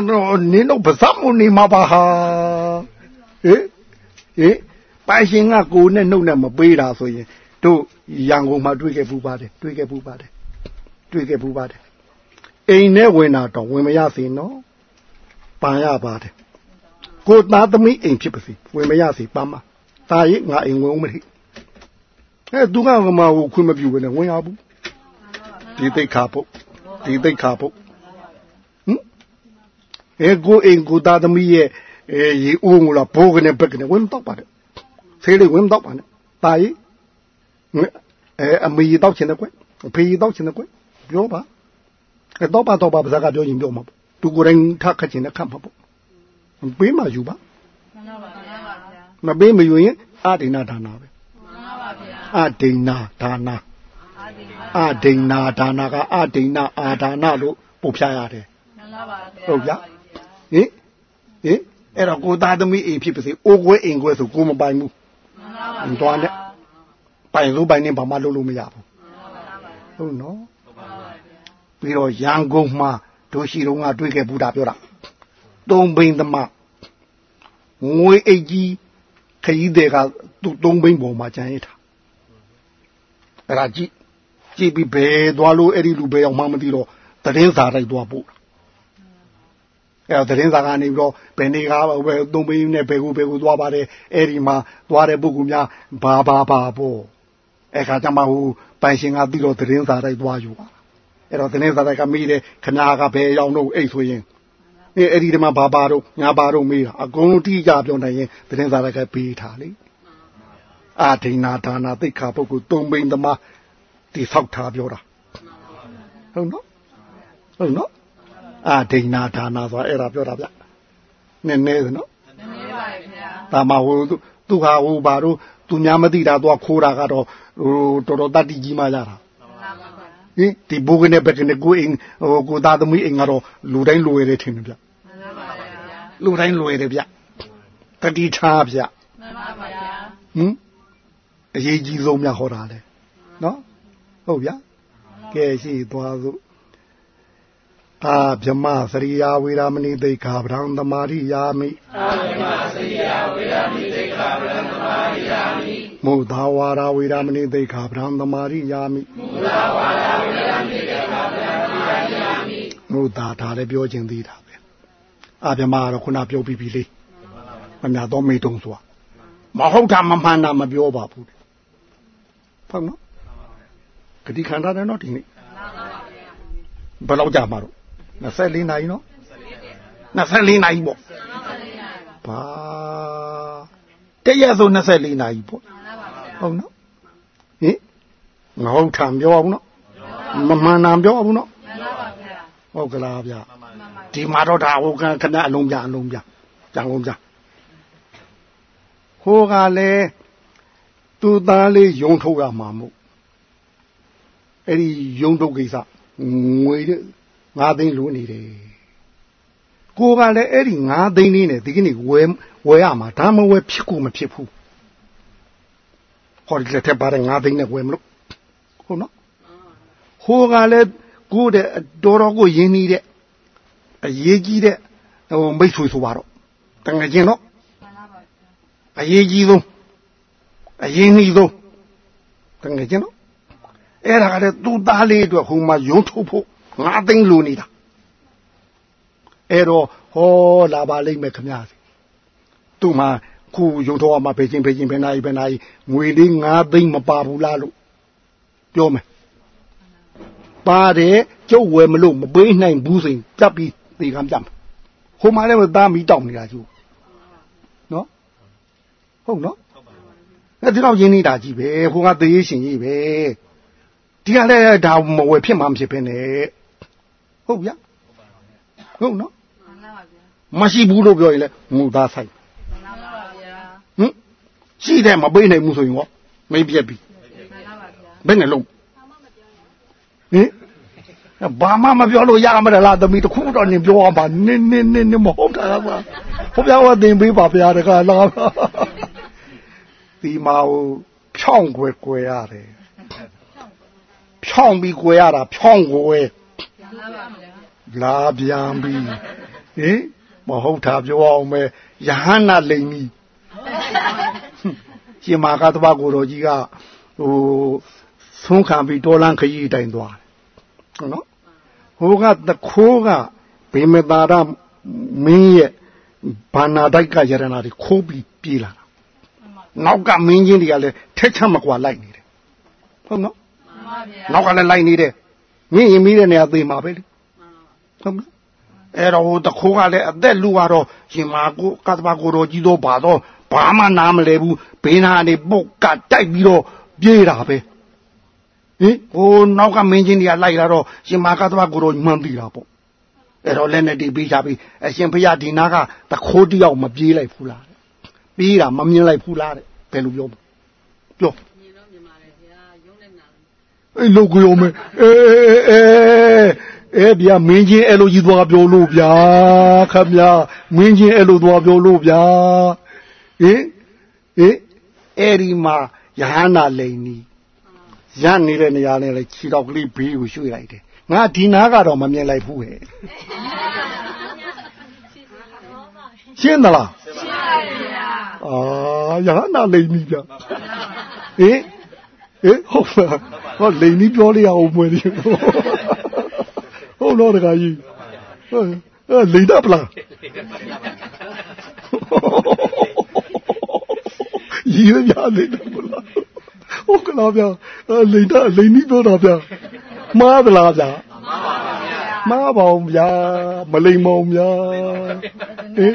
တော့နင်းတော့ဗဇတ်မှုနေမှာပါဟာဟင် ဟင်ပိုင်ရှင်ကကိုနဲ့နှုတ်နဲ့မပေးတာဆိုရင်တို့ရန်ကုန်မှာတွေ့ခဲ့ပူပါတယ်တွေ့ခဲ့ပူပါတယ်တွေ့ခဲ့ပူပါတယ်အိမ်နဲ့ဝင်တာတော့ဝင်မရစေနော်ပန်ရပါတယ်ကိုသားသမီးအိမ်ဖြစ်ပါစေဝင်မရစေပမ်းမဒါရေးငါအိမ်ဝင်အောင်မထီအဲသူကကမှဟိုခွင့်မပြုဘဲနဲ့ဝင်ရဘူးဒီသိတ်ခါဖို့ဒီသိတ်ခါဖို့ဟင်အဲကိုအိမ်ကိုသားသမီးရဲ့အဲ ရေဦးငလာဘိုးကနေဘက်ကနေဝင်တော့ပါတယ်ဖေးလေးဝင်တော့ပါနဲ့ဒါရေးအဲအမေရီတော့ချင်တယ်ကွအဖေရီတော့ချင်တယ်ကွပြောပါအဲတော့ပါတော့ပါပါစကားပြောရင်ပြောမှာပေါ့သူကိုယ်တိုင်ထခတ်ချင်တဲ့ခတ်မှာပေါ့ပေးမှယူပါမှန်ပါပါဗျာမပေးမယူရင်အဒိဏဒါနာပဲမှန်ပါပါဗျာအဒိဏဒါနာအာဒီမှအဒိဏဒါနာကအဒိဏအာဒါနာလို့ပုတ်ဖြားရတယ်န်ပါပါဗျာဟုတ်ဗျာဟင်ဟင် အဲ့တော့ကိုသားသမီးအိမ်ဖြစ်ပါစေအိုးကွဲအိမ်ကွဲဆိုကိုမပိုင်ဘူးမှန်ပါပါမသွားနဲ့ပိုင်လို့ပိုင်နေဘာမှလုပ်လို့မရဘူးဟုတ်နော်ပြီးတော့ရန်ကုန်မှာတို့ရှိတော့ငါတွေ့ခဲ့ဘူးတာပြောတာတုံးဘိန်းသမားငွေအိတ်ကြီးခရီးတဲ့ကသူ့တုံးဘိန်းပေါ်မှာကျန်ရထားအဲ့ဒါကြည့်ကြည့်ပြီးဘယ်သွားလို့အဲ့ဒီလူဘယ်အောင်မှမသိတော့သတင်းစာတိုက်သွားပို့တာ အဲ့တော့သတင်းစာကနေပြီးတော့ဘယ်နေကဘယ်တုံးဘိန်းနဲ့ဘယ်ကိုဘယ်ကိုသွားပါတယ်အဲ့ဒီမှာသွားတဲ့ပုဂ္ဂိုလ်များဘာဘာဘာပေါ့အဲ့ခါကျမှဟိုပိုင်ရှင်ကပြီးတော့သတင်းစာတိုက်သွားယူပါအဲ့တော့သတင်းစာတိုက်ကမိတယ်ခဏကဘယ်ရောက်တော့အဲ့ဆိုရင်အဲအဲ့ဒီတည်းမှာဘာပါတော့ညာပါတော့မေးတာအကုန်လုံးတိကျပြောနိုင်ရင်သတင်းစာတွေကပေးထားလေအာဒိဏဒါနာသိက္ခာပုဂ္ဂိုလ်သုံးပိန်သမားတိဆောက်ထားပြောတာဟုတ်နော်ဟုတ်နော် အာဒိဏဒါနာဆိုတာအဲ့ဒါပြောတာဗျနည်းနည်းနော်နည်းနည်းပါဗျာဒါမှဟိုသူသူဟာဟိုဘာတော့သူများမသိတာသူကခိုးတာကတော့ဟိုတော်တော်တတ်တိကြီးမှရတာမှန်ပါပါဟင်ဒီဘိုးကနေဘက်ကနေကိုအိမ်ဟိုကိုသားသမီးအိမ်ကတော့လူတိုင်းလွယ်တယ်ထင်တယ်ဗျမှန်ပါပါဗျာလူတိုင်းလွယ်တယ်ဗျတတိထားဗျမှန်ပါပါဗျာဟင်အရေးကြီးဆုံးများဟောတာလေနော်ဟုတ်ဗျာကဲရှိသွားစို့ အာဗြဟ္မစရိယာဝေရမဏိသိက္ခာပဒံသမာရိယာမိအာဗြဟ္မစရိယာဝေရမဏိသိက္ခာပဒံသမာရိယာမိမုသာဝါရာဝေရမဏိသိက္ခာပဒံသမာရိယာမိမုသာဝါရာဝေရမဏိသိက္ခာပဒံသမာရိယာမိမုသာဒါလည်းပြောခြင်းသေးတာပဲအာဗြဟ္မကတော့ခုနပြောပြီးပြီလေမများတော့မေတုံဆိုတာမဟုတ်တာမမှန်တာမပြောပါဘူးဟုတ်နော်ဂတိခန္ဓာတယ်နော်ဒီနေ့ဘယ်လောက်ကြာမှာတော့ 24နာရီနော်24နာရီပေါ့ဘာတရက်ဆို24နာရီပေါ့ဟုတ်နော်ဟင်ငါဟုတ်တာပြောအောင်နော်မမှန်တာပြောအောင်နော်မှန်ပါပါဗျာဟုတ်ကလားဗျဒီမှာတော့ဒါဟိုကခဏအလုံးပြအလုံးပြကြံကုန်ပြဟိုကလည်းသူ့သားလေးယုံထုတ်ရမှာမို့အဲ့ဒီယုံထုတ်ကိစ္စငွေ ငါးသိန်းလိုနေတယ်ကိုကလည်းအဲ့ဒီငါးသိန်းလေးနဲ့ဒီကနေ့ဝယ်ဝယ်ရမှာဒါမှဝယ်ဖြစ်ကိုမဖြစ်ဘူးဟောဒီလက်ထက်ပါတယ်ငါးသိန်းနဲ့ဝယ်မလို့ဟုတ်နော်ဟိုကလည်းကိုတဲ့တော်တော်ကိုရင်းနှီးတဲ့အရေးကြီးတဲ့ဟိုမိတ်ဆွေဆိုပါတော့တငယ်ချင်းတော့အရေးကြီးဆုံးအရင်နှီးဆုံးတငယ်ချင်းတော့အဲ့ဒါကလည်းသူ့သားလေးအတွက်ဟိုမှာယုံထုတ်ဖို့ ငါသိန်းလိုနေတာအဲ့တော့ဟောလာပါလိမ့်မယ်ခမများသူ့မှာခုယုံထုတ်အောင်မှာဖေချင်းဖေချင်းဖေနာကြီးဖေနာကြီးငွေလေးငါသိန်းမပါဘူးလားလို့ပြောမယ်ပါတယ်ကျုပ်ဝယ်မလို့မပေးနိုင်ဘူးဆိုရင်ပြတ်ပြီးသေခံပြတ်မယ်ဟိုမှာလည်းသားမီတောက်နေတာကျိုးနော်ဟုတ်နော်အဲ့ဒီတော့ရင်းနေတာကြီးပဲဟိုကသေရှင်ကြီးပဲဒီကလည်းဒါမဝယ်ဖြစ်မှမဖြစ်ဖ ೇನೆ ဟုတ်ဗျာဟုတ်နော်မရှိဘူးလို့ပြောရင်လည်းငူသားဆိုင်ဟင်ရှိတယ်မပေးနိုင်ဘူးဆိုရင်ရောမင်းပြက်ပြီဘယ်နဲ့လုံးဟင်ဘာမှမပြောလို့ရမှာလားသမီးတခုတော့နင်ပြောအောင်ပါနင်းနင်းနင်းမဟုတ်တာပါဘုရားကသင်ပေးပါဗျာတကားလားဒီမှာဖြောင်းွယ်ွယ်ရတယ်ဖြောင်းပြီးွယ်ရတာဖြောင်းွယ် လာပြန်ပြီဟင်မဟုတ်တာပြောအောင်မယ်ယဟန္နာလိန်ကြီးရှင်မာကသဘကိုတော်ကြီးကဟိုဆုံးခံပြီးတော်လန်းခရီးတိုင်သွားတယ်နော်ဟိုကတခိုးကဗေမတာရမင်းရဲ့ဘာနာတိုက်ကယရနာတွေခိုးပြီးပြေးလာတာနောက်ကမင်းချင်းတွေကလည်းထက်ချက်မကွာလိုက်နေတယ်ဟုတ်နော်နောက်ကလည်းလိုက်နေတယ် မြင့်ရင်မီးတဲ့နေရာသေမှာပဲလေဟုတ်မလားအဲ့တော့ဟိုတခိုးကလည်းအသက်လူကတော့ရှင်မာကိုကတ္တပါကိုတော်ကြီးတော့ပါတော့ဘာမှနားမလဲဘူးဘေးနာနေပုတ်ကတိုက်ပြီးတော့ပြေးတာပဲဟင်ဟိုနောက်ကမင်းချင်းတွေကလိုက်လာတော့ရှင်မာကတ္တပါကိုတော်မှန်ပြီတာပေါ့အဲ့တော့လက်နဲ့တီးပေးချပြီးအရှင်ဖရာဒီနာကတခိုးတယောက်မပြေးလိုက်ဘူးလားပြေးတာမမြင်လိုက်ဘူးလားတဲ့ဘယ်လိုပြောပြောမြင်တော့မြင်ပါလေဗျာရုံးနဲ့နာ အေးလောက်ကြောမယ်အေးအေးအဲဗျာမင်းချင်းအဲ့လိုကြီးသွားပြောလို့ဗျာခမညာမင်းချင်းအဲ့လိုသွားပြောလို့ဗျာဟင်ဟင်အဲ့ဒီမှာယဟန္တာလိန်နီရနေတဲ့နေရာနဲ့လေခြေတော့ကလေးဘေးကိုရွှေ့လိုက်တယ်ငါဒီနာကတော့မမြင်လိုက်ဘူးဟဲ့ရှင်းသလားရှင်းပါဗျာအာယဟန္တာလိန်နီဗျာဟင် ဟင်ဟုတ်ပါဟောလိန်နီပြောလိုက်အောင်မွေးတယ်ဟုတ်တော့တခါကြီးအဲလိန်တာပလားရည်ရရလိန်တာပလားဟုတ်ကလားဗျာလိန်တာလိန်နီးပြောတာဗျာမှားသလားဗျာမှားပါအောင်ဗျာမလိန်မောင်ဗျာဟင်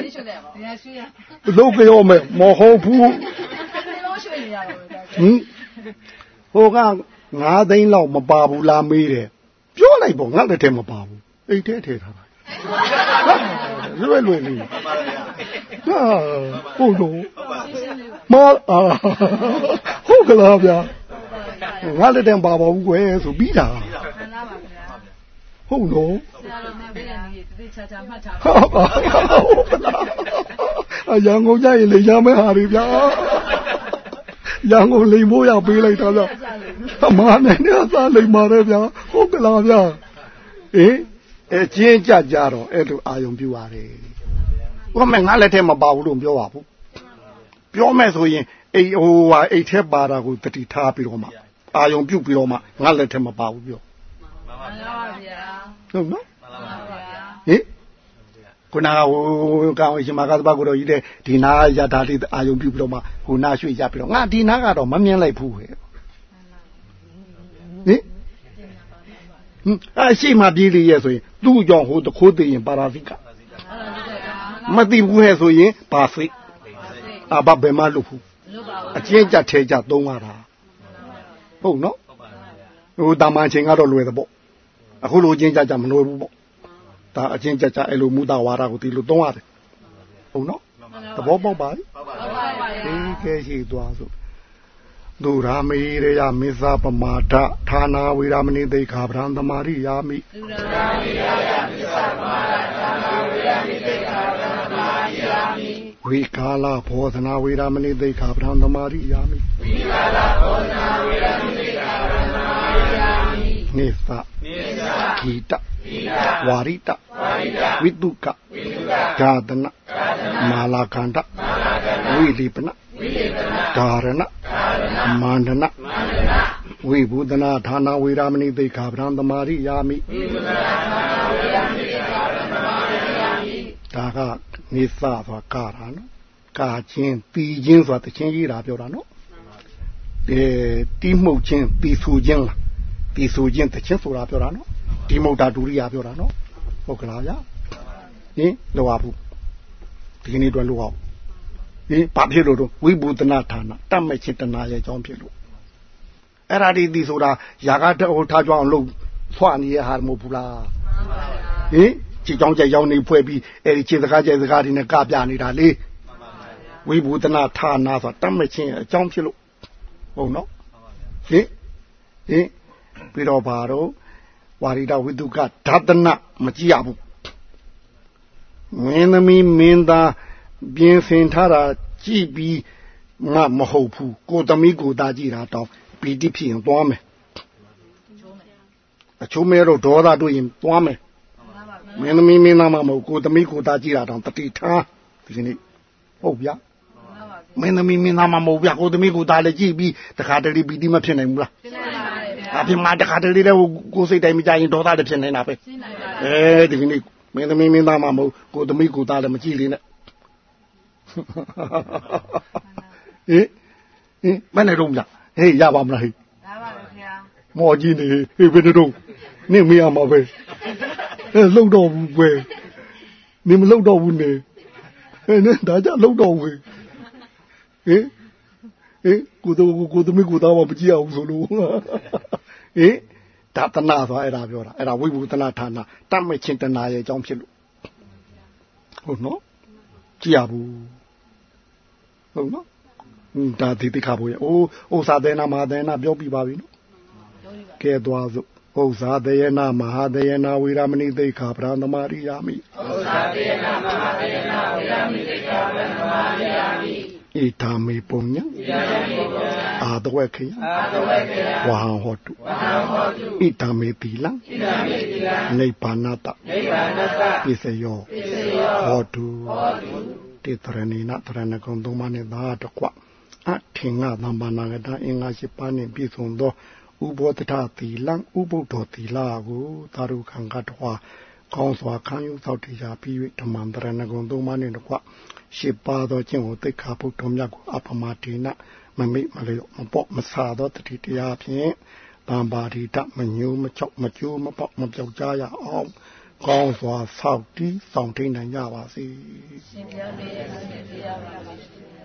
လုံးကြောမယ်မဟုတ်ဘူးဟင် ဟိုက9သိန်းလောက်မပါဘူးလားမေးတယ်ပြောလိုက်ပေါ့ငါလက်ထဲမပါဘူးအိတ်ထဲထည့်ထားတာလွယ်လွယ်လေးဟာဟုတ်တော့မအာဟုတ်ကလားဗျာငါလက်ထဲပါပါဘူးကွယ်ဆိုပြီးတာဟုတ်တော့ဆရာတော်မြတ်ပြည့်နေတိချာချာမှတ်ထားဟုတ်ပါအရန်ကုန်ကြရင်လေရမယ်ဟာတွေဗျာ ရန်ကုန်လိန်ဖို့ရပေးလိုက်တာဗျာအမနိုင်နဲ့အသားလိန်ပါတယ်ဗျာဟုတ်ကလားဗျာအေးအချင်းကြကြတော့အဲ့လိုအာယုံပြူရတယ်ဘုမငါလက်ထဲမပါဘူးလို့ပြောပါဘူးပြောမယ်ဆိုရင်အိဟိုဟာအိတ်ထဲပါတာကိုတတိထားပြီးတော့မှအာယုံပြုတ်ပြီးတော့မှငါလက်ထဲမပါဘူးပြောမှန်ပါဗျာဟုတ်နော်မှန်ပါဗျာဟင် ခုနကဟိုကောင်ရှင်မကသဘကိုတော့ကြီးတဲ့ဒီနာရတာလေးအာယုံပြုတ်ပြီးတော့မှဟိုနာရွှေ့ရပြီးတော့ငါဒီနာကတော့မမြင်လိုက်ဘူးဟဲ့ဟင်အရှိမပြေးလေရဲ့ဆိုရင်သူ့ကြောင့်ဟိုတခိုးသိရင်ပါရာဇိကမသိဘူးဟဲ့ဆိုရင်ပါစိတ်အဘဘယ်မှလို့ဘူးအချင်းကြထဲကြသုံးရတာဟုတ်နော်ဟိုတာမန်ချင်းကတော့လွယ်တယ်ပေါ့အခုလိုချင်းကြကြမလွယ်ဘူးပေါ့ ဒါအချင်းကြကြအဲ့လိုမူတာဝါဒကိုဒီလိုသုံးရတယ်ဟုတ်နော်သဘောပေါက်ပါ့ဟုတ်ပါပါဗျာဒီကဲရှိသွားစို့ဒုရာမေရယမစ္ဆပမာဒဌာနာဝေရမဏိသိခာဗရံသမာရိယာမိလူရာမေရယမစ္ဆပါဒသာနာဝေယမိတေခာဗရမယာမိဝိကာလဘောဓနာဝေရမဏိသိခာဗရံသမာရိယာမိဝိကာလဘောနာဝေယမိတေခာဗရမယာမိနိစ္စနိစ္စဂီတဣဒဝါရိတဝါရိတဝိတုက ဝိတုကဓာတနမာလာကန္တဝိလိပနဝိလေပနဓာရဏမန္ဒနမန္တနာဝိဘူဒနာဌာနာဝေရမဏိသိခာဗရံသမာရိယာမိဝိတုကသာနာဝေယမိတေခာဗရမယာမိဒါကနိစ္စဆိုတာကာတာနော်ကာချင်းတီချင်းဆိုတာတချင်းကြီးတာပြောတာနော်အဲတီးမှုတ်ချင်းတီဆူချင်းလားတီဆူချင်းတချင်းဆိုတာပြောတာနော်ဒီမုတ်တာဒုရိယာပြောတာနော် ဟုတ်ကလားဗျာဟင်လောရဘူးဒီကနေ့တော့လောရဘူးဟင်ဘာဖြစ်လို့တော့ဝိဘူဒနာဌာနတတ်မဲ့ချင်းတနာရဲ့အကြောင်းဖြစ်လို့အဲ့ဒါဒီဒီဆိုတာຢာကတဟိုထားကြအောင်လို့ဖွာနေရဟာမဟုတ်ဘူးလားဟင်ကြည်ကြောင်းကြက်ရောက်နေဖွဲ့ပြီးအဲ့ဒီခြေစကားကြက်စကားတွေနဲ့ကပြနေတာလေဝိဘူဒနာဌာနာဆိုတတ်မချင်းအကြောင်းဖြစ်လို့ဟုတ်နော်ဟင်ဟင်ပြီးတော့ဘာတော့ ဝါရိဒဝိတုကဓာတနမကြည့်ရဘူးမင်းသမီးမင်းသားပြင်ဆင်ထားတာကြည့်ပြီးငါမဟုတ်ဘူးကိုသမီးကိုသားကြည့်တာတော့ပီတိဖြစ်ရင်သွားမယ်အချိုးမဲတော့ဒေါသတွေ့ရင်သွားမယ်မင်းသမီးမင်းသားမမဟုတ်ကိုသမီးကိုသားကြည့်တာတောင်တတိထားဒီကနေ့ဟုတ်ဗျာမင်းသမီးမင်းသားမမဟုတ်ဗျာကိုသမီးကိုသားလည်းကြည့်ပြီးတခါတလေပီတိမဖြစ်နိုင်ဘူးလားရှင်းနိုင်ပါ တယ်ဗျာအပြင်မှာတခါတလေတော့ကိုစိတ်တိုင်းမကြရင်ဒေါသလည်းဖြစ်နေတာပဲရှင်းနိုင်ပါတယ်အဲဒီကနေ့မင်းသမီးမင်းသားမမဟုတ်ကိုသမီးကိုသားလည်းမကြည့်လေနဲ့ဟင်ဟင်မနဲ့တော့ဗျာဟေးရပါမလားဟေးဒါပါပဲဗျာမော်ကြီးနေဟေးဘယ်နဲ့တော့နင့်မရမှာပဲအဲလှုပ်တော့ဘူးပဲနင်မလှုပ်တော့ဘူးနေအဲနဲ့ဒါကြလှုပ်တော့ဘူးဟင်ဟင်ကိုတော့ကိုသမီးကိုသားမမကြည့်အောင်ဆိုလို့ ဟင်ဒါတနာဆိုအဲ့ဒါပြောတာအဲ့ဒါဝိဘူတနာဌာနတတ်မဲ့ချင်းတနာရဲ့အကြောင်းဖြစ်လို့ဟုတ်နော်ကြည့်ရဘူးဟုတ်နော်ဟွန်းဒါဒီတိခါဖို့ရအိုးဥစ္စာဒေနာမဟာဒေနာပြောပြပါပြီနော်ပြောပြပါကဲသွားစို့ဥစ္စာတယနာမဟာတယနာဝေရမဏိသိက္ခာပရံသမာရိယာမိဥစ္စာတေနမဟာတေနဝေယမိတေခာဗရမယာမိဣထာမေပုံညံယယမိဘော အာတဝက်ခေယအာတဝေကေယဝဟံဟောတုဝဟံဟောတုဣထာမေတိလံဣဒံမေတိလံနိဗ္ဗာနတနိဗ္ဗာနတပိစယောပစ္စယောဟောတုဟောတုတေတရဏိနတရဏဂုံသုံးပါးနဲ့သာတကွအထင်္ဂသမ္ပါဏဂတအင်္ဂါရှိပါးနဲ့ပြည့်စုံသောဥဘောတထသီလံဥပုဒ္ဒောသီလကိုသာရုခံကတဝါကောင်းစွာခံယူသောက်တရားပြီး၍ဓမ္မန္တရဏဂုံသုံးပါးနဲ့တကွရှစ်ပါးသောကျင့်ကိုသိက္ခာပုဒ်တော်မြတ်ကိုအပမတေန မမိတ်မလျော့မပေါ့မဆာသောတတိတရားဖြင့်တံပါရိတမညိုးမချောက်မကျိုးမပေါ့မပြောက်ကြရအောင်ကောင်းစွာဆောက်တည်ဆောင်ထိန်နိုင်ကြပါစေရှင်ပြလေးရဲ့ရှင်ပြပါပါ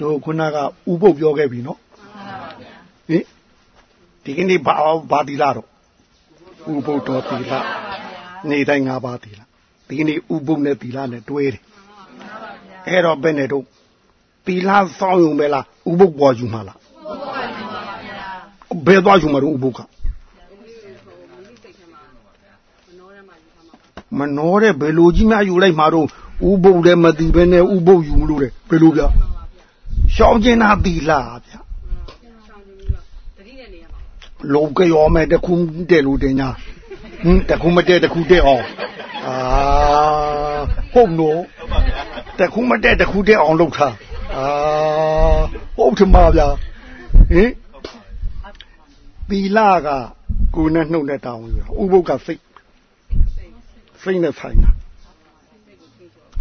တို့ခုနကဥပုပ်ပြောခဲ့ပြီနော်ဟင်ဒီကနေ့ဘာဘာတီလာတော့ဥပုပ်တော်တီလာနေတိုင်း၅ပါးတီလာဒီကနေ့ဥပုပ်နဲ့တီလာနဲ့တွဲတယ်အဲ့တော့ဘယ်နဲ့တော့တီလာစောင်းယုံပဲလားဥပုပ်ပေါ်ယူမှာလားဘယ်သွားယူမှာတော့ဥပုပ်ကမနှောတဲ့ဘယ်လိုကြီးများယူလိုက်မှာတော့ဥပုပ်လည်းမတီပဲနဲ့ဥပုပ်ယူမလို့တဲ့ဘယ်လိုဗျ ရှောင်းကျင်တာတီလာဗျလောကရောမဲ့တခုတဲ့လူတင်ညာဟင်တခုမတဲ့တခုတဲ့အောင်အာဟုတ်နော်တခုမတဲ့တခုတဲ့အောင်လုပ်ထားအာဟုတ်တယ်မဗျာဟင်သီလကကိုယ်နဲ့နှုတ်နဲ့တောင်းယူတာဥပုပ်ကစိတ်စိတ်နဲ့ဆိုင်တာ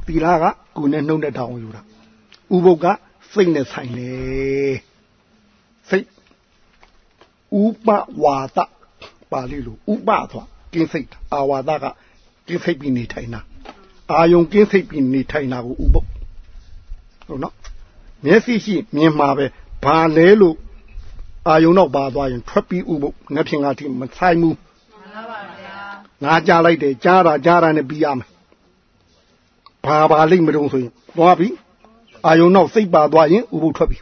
သီလကကိုယ်နဲ့နှုတ်နဲ့တောင်းယူတာဥပုပ်က စိတ်နဲ့ဆိုင်လေစိတ်ဥပဝါဒပါဠိလိုဥပဆိုတာကင်းစိတ်အာဝါဒကကင်းစိတ်ပြီးနေထိုင်တာအာယုံကင်းစိတ်ပြီးနေထိုင်တာကိုဥပုပ်ဟုတ်နော်မျက်စိရှိမြင်မှာပဲဘာလဲလို့အာယုံတော့ပါသွားရင်ထွက်ပြီးဥပုပ်ငါဖြင့်ငါတိမဆိုင်ဘူးမှန်ပါဗျာငါကြားလိုက်တယ်ကြားတာကြားတာနဲ့ပြီးရမယ်ဘာပါလိမ့်မတုံဆိုရင်သွားပြီ အာယုံတော့စိတ်ပါသွားရင်ဥပုပ်ထွက်ပြီ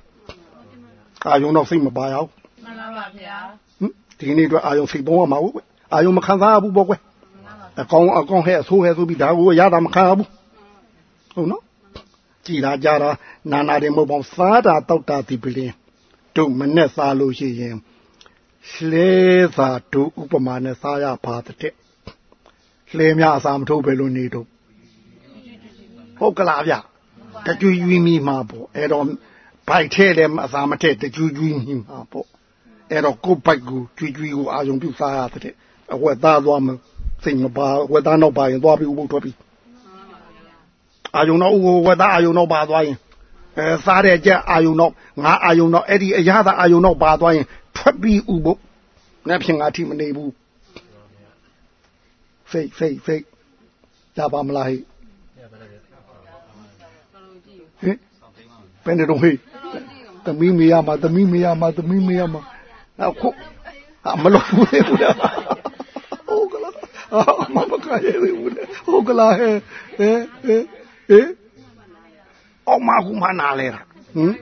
အာယုံတော့စိတ်မပါရအောင်မှန်ပါပါဗျာဟင်ဒီနေ့အတွက်အာယုံစိတ်သုံးရမှာဘူးအာယုံမခံစားဘူးပေါ့ကွယ်အကောင်အကောင်ဟဲ့အဆိုးဟဲ့ဆိုပြီးဒါကိုရတာမခံဘူးဟုတ်နော်ကြည်လာကြတာနာနာတယ်မဟုတ်ပါဘူးစားတာတောက်တာဒီပလင်းတို့မနဲ့စားလို့ရှိရင်လှဲသာတို့ဥပမာနဲ့စားရပါတဲ့လှဲများအစာမထုတ်ပဲလို့နေတော့ဟုတ်ကလားဗျ တကြွရွီမိမှာပေါ့အဲ့တော့ဘိုက်ထဲလည်းအစာမထက်တကြွရွီမိမှာပေါ့အဲ့တော့ကိုယ်ဘိုက်ကိုကြွကြွကိုအာယုံပြုစားရတဲ့အဝက်သားသွားမစိတ်မပါဝက်သားနောက်ပါရင်သွားပြီးဥပုတ်ထွက်ပြီးအာယုံတော့ဝက်သားအာယုံတော့ပါသွားရင်အဲစားတဲ့ကြက်အာယုံတော့ငါအာယုံတော့အဲ့ဒီအရာသာအာယုံတော့ပါသွားရင်ထွက်ပြီးဥပုတ်နဲ့ဖြင့်ငါထိမနေဘူးဖိတ်ဖိတ်ဖိတ်ဒါပါမလားဟိ ဟင်ဘယ်နဲ့တော့ဟိသမီးမေးရမှာသမီးမေးရမှာသမီးမေးရမှာအခုမလို့ဘူးလေဟုတ်ကလားမမကရဲဘူးလေဟုတ်ကလားဟဲ့ဟဲ့ဟဲ့ဟဲ့အောင်မကူမနာလဲတာဟင်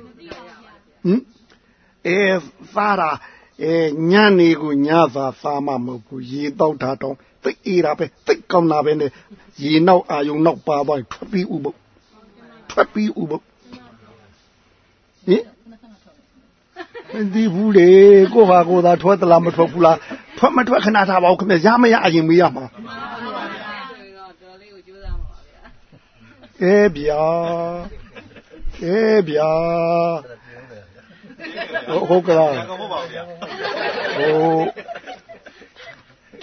ဟင်အဲစားတာအဲညနေကိုညသာစားမှမဟုတ်ဘူးရေတောက်တာတော့သိအေးတာပဲသိကောင်းတာပဲနဲ့ရေနောက်အာယုံနောက်ပါသွားထွက်ပြီးဥပုတ် ထွက်ပြီးဥပုတ်ဟင်ဒီဘူးလေကိုဟာကိုသာထွက်သလားမထွက်ဘူးလားထွက်မထွက်ခဏထားပါဦးခင်ဗျရမရအရင်မေးရမှာအဲဗျာအဲဗျာဟုတ်ကလားဟို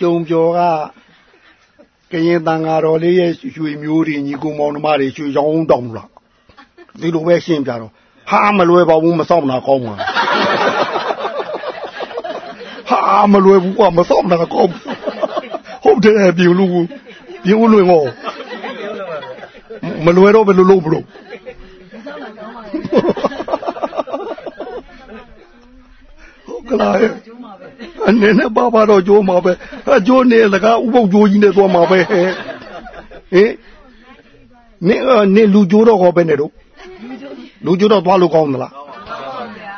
ကျုံကျော်ကကရင်တန်ဃာတော်လေးရဲ့ရွှေမျိုးတွေညီကောင်မောင်နှမတွေရွှေရောင်းတောင်းလား ဒီလိုပဲရှင်းပြတော့ဟာမလွယ်ပါဘူးမစောင့်တာကောင်းပါဟာမလွယ်ဘူးကွာမစောင့်တာကောင်းဟုတ်တယ်ပြူလူပြူလွင်ကိုမလွယ်တော့ဘယ်လိုလုပ်မလို့ဟုတ်ကလားအနေနဲ့ပါပါတော့ကြိုးမှာပဲအကျိုးနေလကားဥပုပ်ကြိုးကြီးနဲ့သွားမှာပဲဟင်နေနေလူကြိုးတော့ဟောပဲနေတော့ လူကြိုးတော့သွားလို့ကောင်းသလား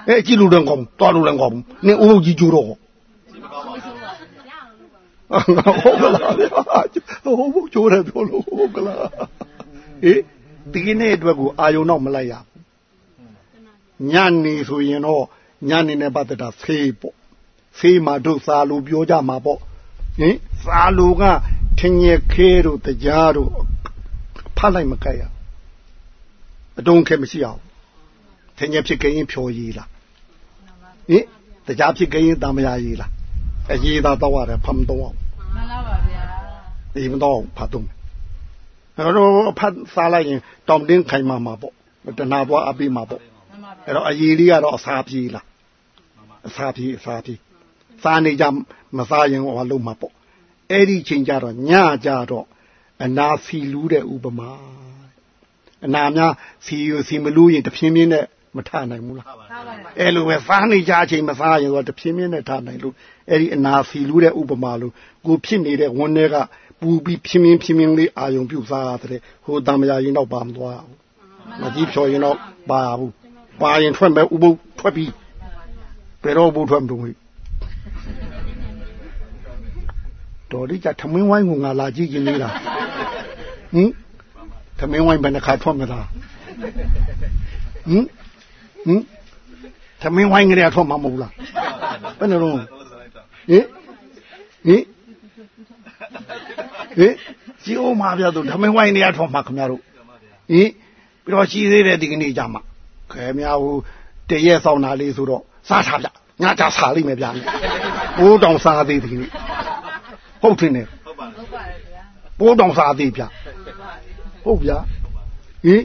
အဲကြည့်လို့လည်းကောင်းသွားလို့လည်းကောင်းနေဥပုပ်ကြီးကြိုးတော့ဟုတ်ကလားဟုတ်ဘုကျိုးတယ်ပြောလို့ဟုတ်ကလားဟေးဒီနေ့အတွက်ကိုအာယုံတော့မလိုက်ရညနေဆိုရင်တော့ညနေနဲ့ပတ်သက်တာဖေးပေါ့ဖေးမှာတို့စာလူပြောကြမှာပေါ့ဟင်စာလူကထင်ရခဲတို့တရားတို့ဖတ်လိုက်မကြိုက်ရအတုံးခဲမရှိအောင် ထင်ရဖြစ်ကြရင်ဖြော်ရည်လားဟင်တရားဖြစ်ကြရင်တမယာရည်လားအရေးသာတော့ရတယ်ဖမ်းတော့မှန်လားပါဗျာဒီမတော့ဖတ်တော့အဲ့တော့ဖတ်စားလိုက်ရင်တောင်တင်းခိုင်မှာမှာပေါ့တဏှာပွားအပိမှာပေါ့အဲ့တော့အရေးလေးကတော့အစာပြေးလားအစာပြေးအစာပြေးစားနေကြမစားရင်ဟောလုံးမှာပေါ့အဲ့ဒီချိန်ကြတော့ညကြတော့အနာစီလူးတဲ့ဥပမာအနာများစီယူစီမလူးရင်တဖြင်းဖြင်းနဲ့ မထနိုင်ဘူးလားအဲ့လိုပဲစားနေကြအချိန်မစားရင်တော့တဖြင်းဖြင်းနဲ့ထနိုင်လို့အဲ့ဒီအနာစီလူးတဲ့ဥပမာလို့ကိုဖြစ်နေတဲ့ဝန်းတွေကပူပြီးဖြင်းဖြင်းဖြင်းဖြင်းလေးအာယုံပြုတ်စားတဲ့ဟိုတံမယာရင်တော့ပါမသွားဘူးမကြီးဖြော်ရင်တော့ပါဘူးပါရင်ထွက်မဲ့ဥပုပ်ထွက်ပြီးဘယ်တော့ဘုထွက်မလို့တော်ဒီကထမင်းဝိုင်းကိုငါလာကြည့်ရင်လေးလားဟင်ထမင်းဝိုင်းဘယ်နှခါထွက်မလားဟင် ဟင်သမင်းဝိုင်းကလေးထွက်မှာမဟုတ်လားဘယ်နဲ့တော့ဟင်ဟင်ဟင်စီအိုးမှာပြတော့သမင်းဝိုင်းနေရထွက်မှာခင်ဗျားတို့ဟင်ပြီးတော့ရှိသေးတယ်ဒီကနေ့ကြမှာခင်ဗျားဟိုတရက်ဆောင်တာလေးဆိုတော့စားထားဗျညချစားလိမ့်မယ်ဗျာဘိုးတောင်စားသေးဒီနေ့ဟုတ်တယ်နဲ့ဟုတ်ပါဟုတ်ပါတယ်ဗျာဘိုးတောင်စားသေးဗျာဟုတ်ဗျာဟင်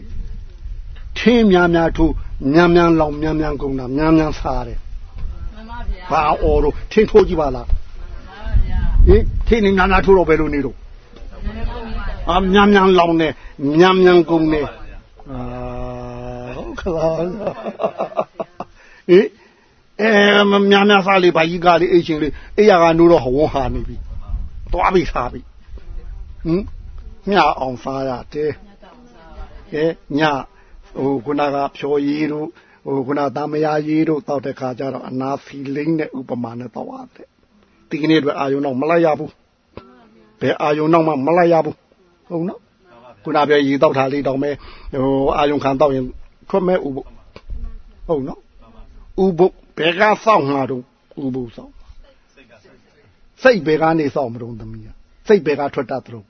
ထင်းများများထိုးမြန်မြန်လောင်မြန်မြန်ကုန်တာမြန်မြန်စားတယ်မှန်ပါဗျာဘာအော်တော့ထင်းထိုးကြည့်ပါလားမှန်ပါဗျာဟင်ထင်းနေနာနာထိုးတော့ဘယ်လိုနေတော့အာမြန်မြန်လောင်နေမြန်မြန်ကုန်နေအာဟုတ်ကလားဟေးအဲမြန်မြန်စားလေးဘာကြီးကားလေးအိတ်ချင်းလေးအိယာကနိုးတော့ဟဝန်းဟာနေပြီသွားပြီစားပြီဟင်မြအောင်စားရတယ်ကဲည ဟိုခုနကဖြော်ရည်တို့ဟိုခုနသားမယားရည်တို့တောက်တဲ့ခါကျတော့အနာဖီလိမ့်တဲ့ဥပမာနဲ့တောက်ရတယ်ဒီကနေ့အတွက်အာယုံတော့မလိုက်ရဘူးဘယ်အာယုံတော့မှမလိုက်ရဘူးဟုတ်နော်ခုနပြောရေတောက်ထားလေးတောင်မဲ့ဟိုအာယုံခံတောက်ရင်ထွက်မဲ့ဥပုဟုတ်နော်ဥပုဘယ်ကစောင့်မှာတော့ဥပုစောင့်စိတ်ဘယ်ကနေစောင့်မလို့သမီးစိတ်ဘယ်ကထွက်တတ်တယ်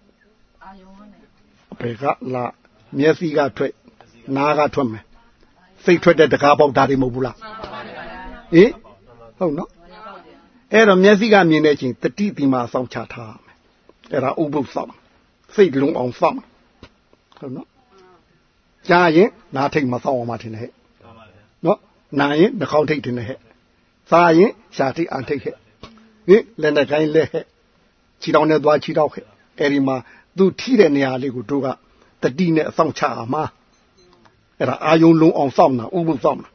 အာယုံနဲ့ဘယ်ကလာမျက်စိကထွက် နားကထွက်မယ်စိတ်ထွက်တဲ့တကားပေါက်တာတွေမဟုတ်ဘူးလားဟင်ဟုတ်နော်အဲ့တော့မျက်စိကမြင်တဲ့အချိန်တတိတိမှာစောင့်ချထားမယ်အဲ့ဒါဥပုသ်ဆောင်စိတ်လုံးအောင်ဆောင်ဟုတ်နော်ကြားရင်နားထိတ်မဆောင်အောင်မထင်နဲ့ဟဲ့နော်နာရင်နှာခေါင်းထိတ်ထင်နဲ့ဟဲ့စားရင်ရှားထိတ်အန်ထိတ်ဟဲ့ဟင်လက်နဲ့ကိုင်းလက်ဟဲ့ခြေထောက်နဲ့သွားခြေထောက်ဟဲ့အဲ့ဒီမှာသူထိတဲ့နေရာလေးကိုတို့ကတတိနဲ့အဆောင်ချအောင်မှာ အဲ့ဒါအာယုံလုံးအောင်စောင့်တာဥပုပ်စောင့်တာ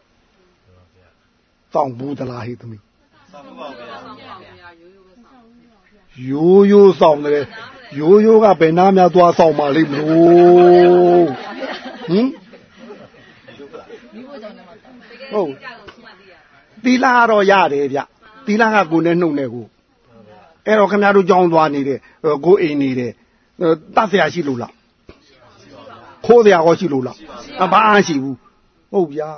စောင့်ဘူးသလားဟေ့သမီးစောင့်ပါဗျာရိုးရိုးစောင့်တယ်ရိုးရိုးကဘယ်နာများသွားစောင့်ပါလိမ့်မလို့ဟင်ဟုတ်တီလာတော့ရတယ်ဗျတီလာကကိုယ်နဲ့နှုတ်နေကိုအဲ့တော့ခင်ဗျားတို့ကြောင်းသွားနေတယ်ကိုအိမ်နေတယ်တတ်ဆရာရှိလို့လား ခိုးစရာကောရှိလို့လားအဘာရှိဘူးဟုတ်ဗျာ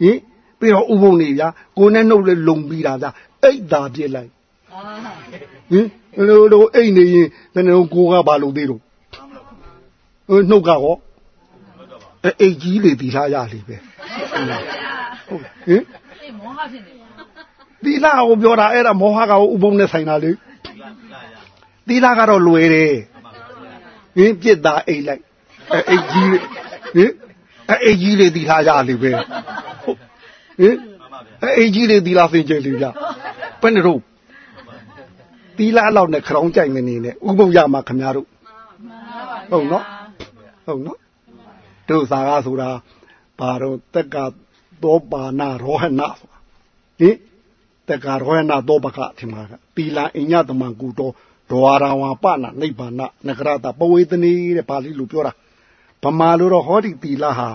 ဟင်ပြီးတော့ဥပုံနေဗျာကိုနဲ့နှုတ်လေးလုံပြီးတာဗျာအိတ်သာပြစ်လိုက်ဟင်လိုလိုအိတ်နေရင်တနေ့ကိုကဘာလုပ်သေးတော့နှုတ်ကရောအိတ်ကြီးလေတီထားရလေပဲဟုတ်ဟင်မောဟဖြစ်နေတီလာကိုပြောတာအဲ့ဒါမောဟကဥပုံနဲ့ဆိုင်တာလေတီလာကတော့လွယ်တယ်ဟင်ပြစ်တာအိတ်လိုက် အိတ်ကြီးဟင်အိတ်ကြီးလေတီထားရလေပဲဟင်အိတ်ကြီးလေတီလာစင်ကြလေဗျဘယ်နဲ့တော့သီလလောက်နဲ့ခရောင်းကြိုက်နေနေနဲ့ဥပုပ်ရမှာခမရတို့ဟုတ်နော်ဟုတ်နော်တို့သာကဆိုတာဘာတော့တက်ကသောပါဏရောဟဏဆိုတာဟင်တက္ကရောဟဏသောပကထင်မှာကပီလာအညတမံကူတော်ဒွါရဝါပနနိဗ္ဗာန်နဂရတပဝေသနီတဲ့ပါဠိလိုပြောတာ ဗမာလိုတော့ဟောဒီပီလာဟာ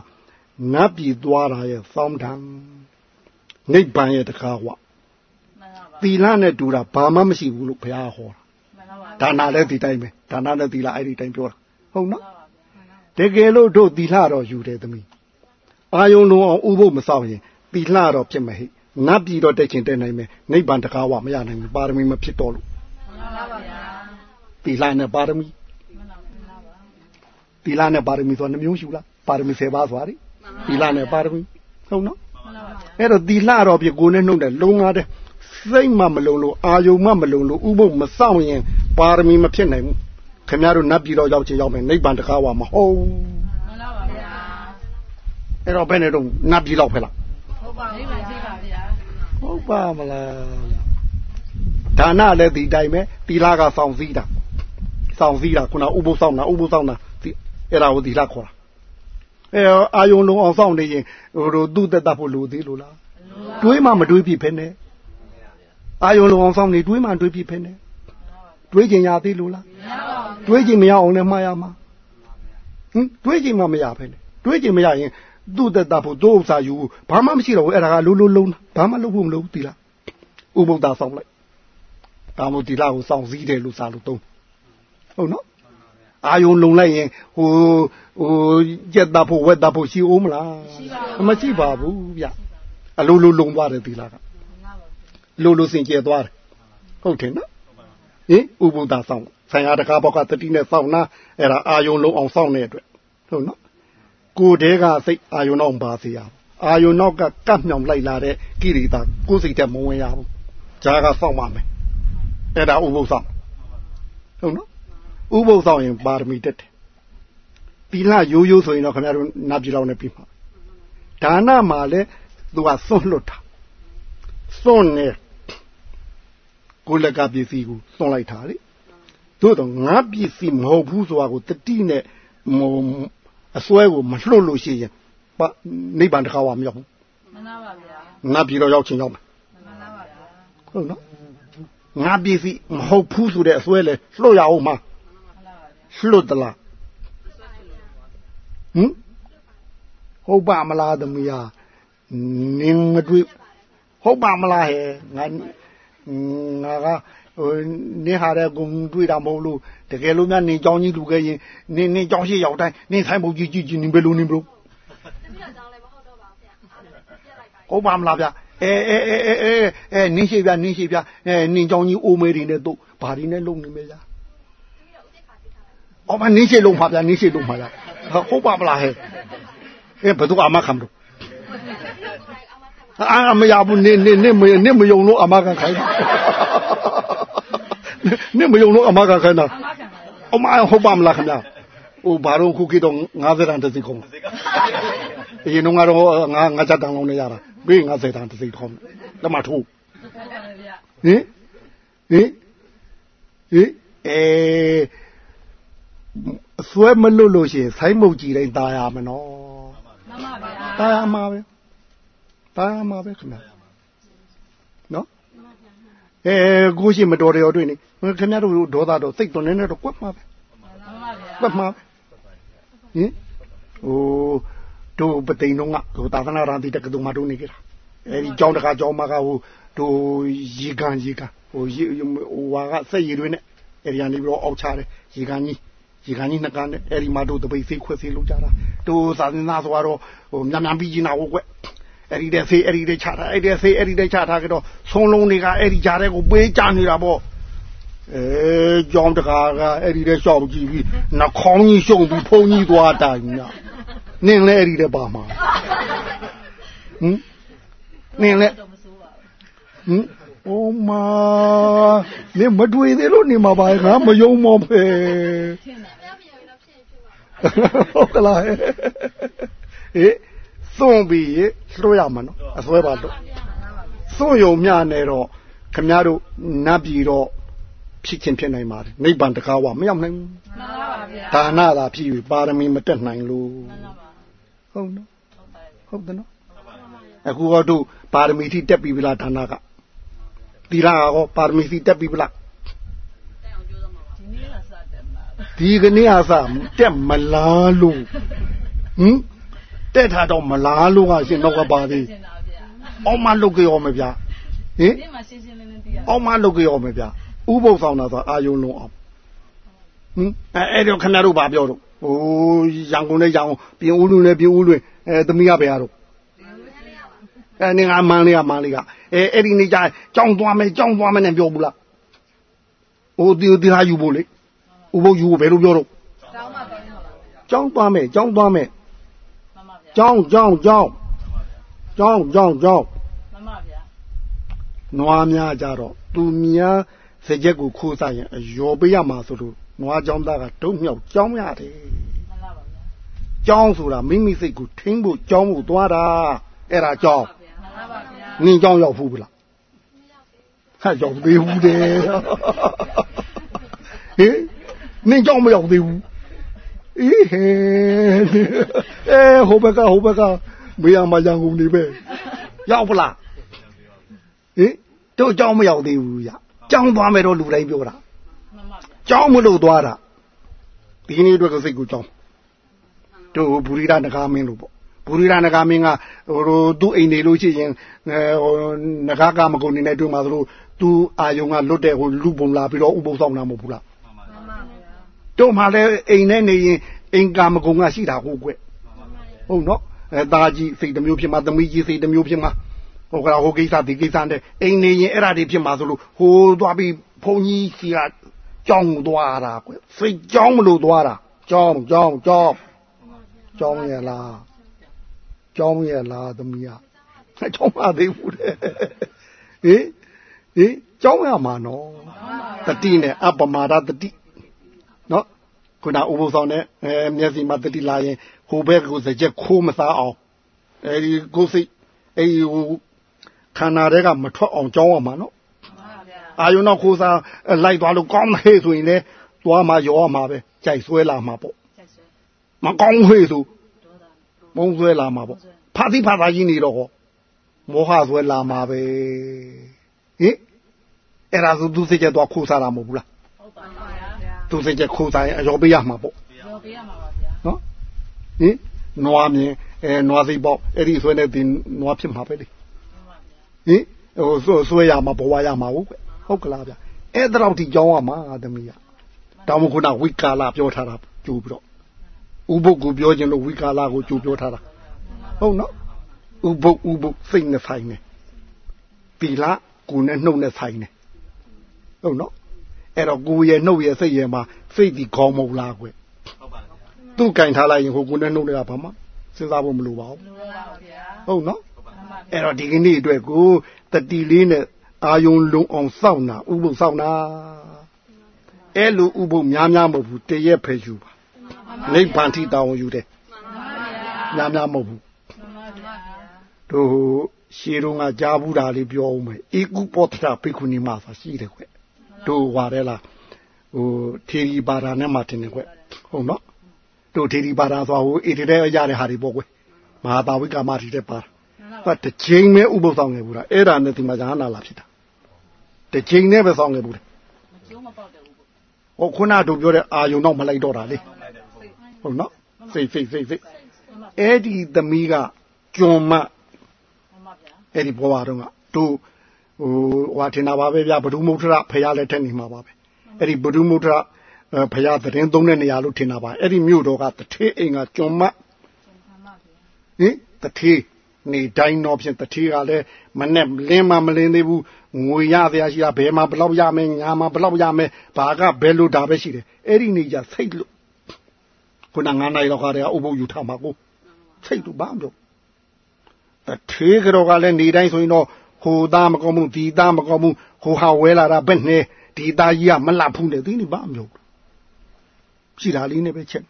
ငတ်ပြည်သွားတာရဲ့သောင်းတံနိဗ္ဗာန်ရဲ့တကားဝသီလနဲ့တူတာဘာမှမရှိဘူးလို့ဘုရားဟောတာဒါနာလည်းဒီတိုင်းပဲဒါနာနဲ့သီလအဲ့ဒီတိုင်းပြောတာဟုတ်နော်တကယ်လို့တို့သီလတော့ယူတယ်သမီးအာယုံလုံးအောင်ဥဖို့မစောင့်ရင်သီလတော့ဖြစ်မဟိငတ်ပြည်တော့တက်ချင်တက်နိုင်မယ်နိဗ္ဗာန်တကားဝမရနိုင်ဘူးပါရမီမဖြစ်တော့လို့မှန်ပါဗျာသီလနဲ့ပါရမီ သီလနဲ့ပါရမီဆိုတာနှမျိုးရှိဘူးလားပါရမီ10ပါးဆိုတာဒီသီလနဲ့ပါရမီဟုတ်နော်အဲ့တော့သီလတော့ပြကိုနဲ့နှုတ်တယ်လုံးကားတဲ့စိတ်မှမလုံလို့အာယုံမှမလုံလို့ဥပုပ်မစောင့်ရင် ပါရမီမဖြစ်နိုင်ဘူးခင်ဗျားတို့နတ်ပြည်တော်ရောက်ချင်ရောက်မယ်နိဗ္ဗာန်တကားဝမဟုတ်မှန်ပါဗျာအဲ့တော့ဘယ်နဲ့တော့နတ်ပြည်လောက်ဖက်လားဟုတ်ပါဘူးပါဗျာဟုတ်ပါမလားဒါနလည်းဒီတိုင်းပဲသီလကစောင့်စည်းတာစောင့်စည်းတာခုနဥပုပ်စောင့်တာဥပုပ်စောင့်တာ အဲ့ဒါကိုသီလခေါ်တာအဲအာယုံလုံးအောင်စောင့်နေရင်ဟိုသူ့တက်တာဖို့လိုသေးလို့လားတွေးမှမတွေးပြဖဲနဲ့အာယုံလုံးအောင်စောင့်နေတွေးမှတွေးပြဖဲနဲ့တွေးကြင်ရသေးလို့လားမရပါဘူးတွေးကြင်မရအောင်လည်းမှားရမှာဟင်တွေးကြင်မှမရဖဲနဲ့တွေးကြင်မရရင်သူ့တက်တာဖို့တို့ဥစ္စာယူဘာမှမရှိတော့ဘူးအဲ့ဒါကလုံးလုံးလုံးဘာမှလုပ်ဖို့မလိုဘူးသီလဥပုဒ္ဒါစောင့်လိုက်ဒါမှမဟုတ်သီလကိုစောင့်စည်းတယ်လို့စာလို့သုံးဟုတ်နော် အာယုံလုံလိုက်ရင်ဟိုဟိုကြက်တာဖို့ဝက်တာဖို့ရှိအောင်မလားမရှိပါဘူးဗျအလိုလိုလုံသွားတယ်ဒီလားကလိုလိုစင်ကြဲသွားတယ်ဟုတ်တယ်နော်ဟင်ဥပုဒ္ဒါဆောင်ဆိုင်ရာတကားဘောက်ကတတိနဲ့စောင့်နာအဲ့ဒါအာယုံလုံအောင်စောင့်တဲ့အတွက်ဟုတ်နော်ကိုယ်တည်းကစိတ်အာယုံတော့ပါစေရအာယုံတော့ကကတ်မြောင်လိုက်လာတဲ့ကိရိတာကိုယ်စိတ်တက်မဝင်ရဘူးဈာကစောင့်ပါမယ်အဲ့ဒါဥပုသ်ဆောင်ဟုတ်နော် ဥပုသ်ဆောင်ရင်ပါရမီတက်တယ်သီလရိုးရိုးဆိုရင်တော့ခင်ဗျားတို့နတ်ပြည်တော်နဲ့ပြီးမှာဒါနမှာလည်းသူကစွန့်လွတ်တာစွန့်နေကိုလက်ကပစ္စည်းကိုစွန့်လိုက်တာလေတို့တော့ငါပစ္စည်းမဟုတ်ဘူးဆိုတာကိုတတိနဲ့အစွဲကိုမလွတ်လို့ရှိရင်နိဗ္ဗာန်တခါဝမရောက်ဘူးမှန်ပါဗျာငါပြည်တော့ရောက်ချင်ရောက်မယ်မှန်ပါဗျာဟုတ်နော်ငါပစ္စည်းမဟုတ်ဘူးဆိုတဲ့အစွဲလေလွတ်ရအောင်မှာ လွတ်တလားဟမ်ဟုတ်ပါမလားသမီးဟာနင်းမတွေ့ဟုတ်ပါမလားဟဲ့ငါငါကဟိုနင်းဟာတဲ့ကုံတွေ့တာမဟုတ်လို့တကယ်လို့များနင်းเจ้าကြီးလူခဲ့ရင်နင်းနင်းเจ้าရှိရောက်တိုင်းနင်းဆိုင်မုတ်ကြီးကြီးကြီးနင်းဘယ်လိုနင်းဘလို့ဟုတ်ပါမလားဗျအဲအဲအဲအဲအဲအဲနင်းရှိဗျနင်းရှိဗျအဲနင်းเจ้าကြီးအိုးမဲတွေနဲ့တို့ဘာတွေနဲ့လုံနေမဲဗျ အော်မနင်းရှိလုံပါဗျနင်းရှိလုံပါဗျဟုတ်ပါမလားဟဲ့အဲဘယ်သူအမခံလို့အာမရဘူးနေနေနေမနေမယုံလို့အမခံခိုင်းတာနေမယုံလို့အမခံခိုင်းတာအမဟုတ်ပါမလားခင်ဗျာဟိုဘာလို့ခုခေတ်တော့90တန်တစ်စိခုံးအရင်တော့ကတော့ငါငါချက်တန်လုံးနေရတာဘေး90တန်တစ်စိခုံးလက်မထိုးဟင်ဟင်ဟင်အဲ အစွဲမလွတ်လို့ရှိရင်ဆိုင်းမုတ်ကြည့်တိုင်းตายရမနော်မှန်ပါဗျာตายရမှာပဲตายရမှာပဲခင်ဗျာနော်အဲကိုရှိမတော်တယ်ရောတွေ့နေခင်ဗျားတို့ဒေါသတော့စိတ်တော်နေနေတော့ကွက်မှာပဲကွက်မှာပဲဟင်ဟိုတို့ပတိန်တော့ကဟိုသာသနာရံတိတက္ကသိုလ်မှာတို့နေကြတာအဲဒီကျောင်းတကာကျောင်းမှာကဟိုတို့ရေကန်ရေကန်ဟိုရေဟိုဟာကစက်ရည်တွေနဲ့အဲဒီကနေပြီးတော့အောက်ချတယ်ရေကန်ကြီး ရေကန်ကြီးနှစ်ကန်နဲ့အဲဒီမှာတို့တပိတ်ဆေးခွက်ဆေးလုပ်ကြတာတို့သာသနာဆိုတော့ဟိုမြန်မြန်ပြီးကျင်တာဟုတ်ကွအဲ့ဒီတဲ့ဆေးအဲ့ဒီတဲ့ချတာအဲ့ဒီဆေးအဲ့ဒီတဲ့ချတာကတော့ဆုံးလုံးတွေကအဲ့ဒီကြားတဲ့ကိုပေးကြနေတာပေါ့အဲကြောင်းတကာကအဲ့ဒီတဲ့ရှောက်ကြည့်ပြီးနှခေါင်းကြီးရှုံပြီးဖုံးကြီးသွားတိုင်ညာနင်းလဲအဲ့ဒီတဲ့ပါမှာဟင်နင်းလဲဟင် အိုးမနင်မတွေ့သေးလို့နေမှာပါငါမယုံမောဖေဟုတ်ကလားဟေးသွန့်ပြီးလွှတ်ရမှာနော်အစွဲပါတော့သွန့်ယုံမြနဲ့တော့ခမည်းတော်နတ်ပြည်တော့ဖြစ်ချင်းဖြစ်နိုင်ပါတယ်နိဗ္ဗာန်တကားဝမရောက်နိုင်ဘူးမှန်ပါဗျာဒါနသာဖြစ်ပြီးပါရမီမတက်နိုင်လို့မှန်ပါပါဟုတ်နော်ဟုတ်တယ်နော်အခုတော့ပါရမီထိတက်ပြီလားဒါနက သီလကောပါရမီထိတက်ပြီလားဒီကနေ့အစတက်မလားလို့ဟင်တက်ထားတော့မလားလို့ကရှင်တော့ကပါသေးအောင်မလုတ်ကြောမယ်ဗျာဟင်အောင်မလုတ်ကြောမယ်ဗျာဥပုသ်ဆောင်တာဆိုအာယုံလုံးအောင်ဟင်အဲအဲ့တော့ခဏတို့ဗာပြောတော့ဟိုရန်ကုန်နဲ့ရန်ကုန်ပြင်ဦးလူနဲ့ပြင်ဦးလွင်အဲသမီးကဘယ်ရတော့ အဲနေငါမန်းလေးကမန်းလေးကအဲအဲ့ဒီနေကြကြောင်းသွားမယ်ကြောင်းသွားမယ်နဲ့ပြောဘူးလားဟိုတီတီဟာယူဖို့လေဥပုသ်ယူဖို့ဘယ်လိုပြောတော့ကြောင်းသွားမယ်ကြောင်းသွားမယ်ကြောင်းကြောင်းကြောင်းကြောင်းကြောင်းကြောင်းမှန်ပါဗျာနွားများကြတော့သူများစကြက်ကိုခိုးစားရင်အယောပေးရမှာဆိုလို့နွားကြောင်းသားကဒုံမြောက်ကြောင်းရတယ်မှန်ပါဗျာကြောင်းဆိုတာမိမိစိတ်ကိုထိမ့်ဖို့ကြောင်းဖို့သွားတာအဲ့ဒါကြောင်းမှ န်ပါဗျာနင်းကြောင်းရောက်ဘူးလားဟာရောက်သေးဘူးတဲ့ဟင်နင်းကြောင်းမရောက်သေးဘူးအေးဟဲအဲဟိုဘက်ကဟိုဘက်ကမေးရမှာရန်ကုန်နေပဲရောက်ပလားဟင်တို့ကြောင်းမရောက်သေးဘူးရကြောင်းသွားမယ်တော့လူတိုင်းပြောတာကြောင်းမလို့သွားတာဒီနေ့အတွက်ကစိတ်ကိုကြောင်းတို့ဘူရိဒနဂါမင်းလို့ပေါ့ ဘူရိဒနဂါမင်းကဟိုသူ့အိမ်နေလို့ရှိရင်ဟိုနဂါကမကုန်နေတဲ့တွေ့မှာသူသူအာယုံကလွတ်တဲ့ဟိုလူပုံလာပြီးတော့ဥပုသ်ဆောင်တာမဟုတ်ဘူးလားတို့မှလည်းအိမ်နဲ့နေရင်အိမ်ကာမကုံကရှိတာဟုတ်ကွဟုတ်နော်အဲตาကြီးစိတ်တစ်မျိုးဖြစ်မှာသမီးကြီးစိတ်တစ်မျိုးဖြစ်မှာဟိုကဟိုကိစ္စဒီကိစ္စနဲ့အိမ်နေရင်အဲ့ဒါတွေဖြစ်မှာဆိုလို့ဟိုသွားပြီးဘုံကြီးစီကကြောင်းသွားတာကွစိတ်ကြောင်းမလို့သွားတာကြောင်းကြောင်းကြောင်းကြောင်းရလား ကြောင်းရလားသမီးကကြောင်းမသေးဘူးတဲ့ဟင်ဟင်ကြောင်းရမှာနော်တတိနဲ့အပမာဒတတိနော်ခုနဥပုသ်ဆောင်နဲ့အဲမျက်စိမှာတတိလာရင်ဟိုဘက်ကိုစကြက်ခိုးမစားအောင်အဲဒီကိုစိတ်အဲဒီဟိုခန္ဓာတွေကမထွက်အောင်ကြောင်းရမှာနော်အာယုံတော့ခိုးစားလိုက်သွားလို့ကောင်းတယ်ဆိုရင်လေသွားမှရောမှာပဲကြိုက်ဆွဲလာမှာပေါ့မကောင်းဟေ့ဆို မုံဆွဲလာမှာပေါ့ဖာတိဖာသာကြီးနေတော့ဟောမောဟဆွဲလာမှာပဲဟင်အဲ့ဒါဆိုသူစိတ်ကျသွားခိုးစားတာမဟုတ်ဘူးလားဟုတ်ပါပါဗျာသူစိတ်ကျခိုးစားရင်အရောပေးရမှာပေါ့ရောပေးရမှာပါဗျာနော်ဟင်နွားမြင်အဲနွားစိတ်ပေါ့အဲ့ဒီဆွဲနေတင်နွားဖြစ်မှာပဲလေဟုတ်ပါဗျာဟင်ဟိုဆွဲရမှာဘဝရမှာဟုတ်ကဲ့ဟုတ်ကလားဗျာအဲ့ဒါတော့ဒီကြောင်းရမှာသမီးကတောင်မခုနဝိကာလပြောထားတာကြိုးပြီးတော့ ဥပုပ်ကိုပြောခြင်းလို့ဝိကာလကိုကြိုးပြောထားတာဟုတ်နော်ဥပုပ်ဥပုပ်စိတ်နဲ့ဆိုင်နေတီလာကိုနဲ့နှုတ်နဲ့ဆိုင်နေဟုတ်နော်အဲ့တော့ကိုရဲ့နှုတ်ရဲ့စိတ်ရဲ့မှာစိတ်ဒီခေါင်းမဟုတ်လားကွဟုတ်ပါဘူးသူ့ကင်ထားလိုက်ရင်ဟိုကိုနဲ့နှုတ်တွေကဘာမှစဉ်းစားဖို့မလိုပါဘူးမလိုပါဘူးဗျာဟုတ်နော်အဲ့တော့ဒီကနေ့အတွက်ကိုတတိလေးနဲ့အာယုံလုံးအောင်စောင့်နာဥပုပ်စောင့်နာအဲ့လိုဥပုပ်များများမဟုတ်ဘူးတရက်ဖယ်ယူပါ နိဗ္ဗာန်ထိတောင်းယူတယ်များများမဟုတ်ဘူးတို့ရှေးတုန်းကကြားဘူးတာလေးပြောဦးမယ်ဧကုပောတ္တဘိက္ခုနီမဆိုရှိတယ်ခွတို့ဟွာတယ်လားဟိုထေရီပါဒာနဲ့မှတင်တယ်ခွဟုတ်နော်တို့ထေရီပါဒာဆိုဟိုဣတိတဲ့ရတဲ့ဟာတွေပေါ့ကွမဟာတာဝိကမတိတဲ့ပါဟာတစ်ချိန်မဲ့ဥပုသ်ဆောင်ငယ်ဘူးလားအဲ့ဒါနဲ့ဒီမှာဇာနာလာဖြစ်တာတစ်ချိန်နဲ့ပဲဆောင်ငယ်ဘူးတယ်ကျုံးမပေါက်တယ်ဥပုသ်ဟိုခုနတို့ပြောတဲ့အာယုံတော့မလိုက်တော့တာလေ ဟုတ်နော်စိတ်စိတ်စိတ်စိတ်အဲ့ဒီသမီးကကျွံမအဲ့ဒီဘဝတုန်းကတို့ဟိုဟွာထင်တာပါပဲဗျဘဒုမုထရဖရာလည်းထက်နေမှာပါပဲအဲ့ဒီဘဒုမုထရဖရာသတင်းသုံးတဲ့နေရာလို့ထင်တာပါအဲ့ဒီမြို့တော်ကတထေးအိမ်ကကျွံမဟင်တထေးနေတိုင်းတော့ဖြင့်တထေးကလည်းမနဲ့လင်းမမလင်းသေးဘူးငွေရစရာရှိတာဘယ်မှာဘလောက်ရမယ်ညာမှာဘလောက်ရမယ်ဘာကဘယ်လိုဒါပဲရှိတယ်အဲ့ဒီနေကြစိတ်လို့ ခုနငါးနိုင်လောက်ခါတည်းအုပ်ဖို့ယူထားမှာကိုစိတ်လို့ဘာမပြောတထေးကြောကလည်းနေတိုင်းဆိုရင်တော့ဟိုသားမကောင်းဘူးဒီသားမကောင်းဘူးဟိုဟာဝဲလာတာဘယ်နဲ့ဒီသားကြီးကမလှဘူးနဲ့သိနေဘာမပြောရှိတာလေးနဲ့ပဲချက်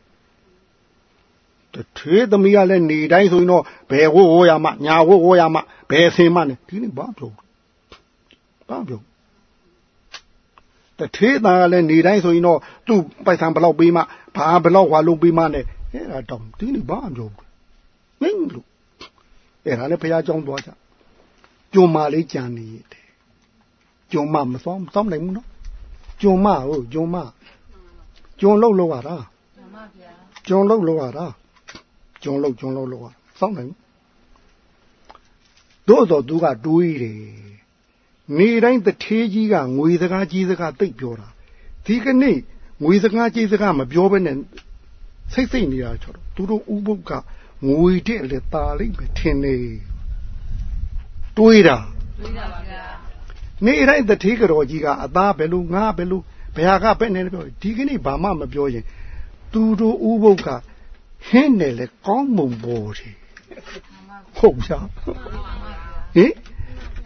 တထေးသမီးကလည်းနေတိုင်းဆိုရင်တော့ဘယ်ဝိုးဝိုးရမှညာဝိုးဝိုးရမှဘယ်ဆင်းမှနဲ့ဒီနေ့ဘာပြောဘာပြော တထေးသားကလည်းနေတိုင်းဆိုရင်တော့သူ့ပိုက်ဆံဘလောက်ပေးမှဘာဘလောက်ဟွာလုံးပေးမှနဲ့အဲ့ဒါတောင်းဒီနေ့ဘာပြောမင်းလို့အဲ့ဒါလည်းဘုရားကြောင်းသွားကြကျုံမလေးကြံနေတယ်ကျုံမမစောင်းစောင်းနိုင်ဘူးနော်ကျုံမဟုတ်ကျုံမကျုံလောက်လောက်ရတာကျုံလောက်လောက်ရတာကျုံလောက်ကျုံလောက်လောက်ရစောင်းနိုင်တို့တော့သူကတွေးတယ် နေတိုင်းတထေးကြီးကငွေစကားကြီးစကားတိတ်ပြောတာဒီကနေ့ငွေစကားကြီးစကားမပြောဘဲနဲ့စိတ်စိတ်နေတာချောတော့သူတို့ဥပုပ်ကငွေတဲ့လေตาလိမ့်ပဲထင်နေတွေးတာတွေးတာပါဗျာနေတိုင်းတထေးကြော်ကြီးကအသားဘယ်လိုငါဘယ်လိုဘယ်ဟာကပဲနေပြောဒီကနေ့ဘာမှမပြောရင်သူတို့ဥပုပ်ကဟင်းတယ်လေကောင်းမုံပေါ်တယ်ဟုတ်ဗျာဟင်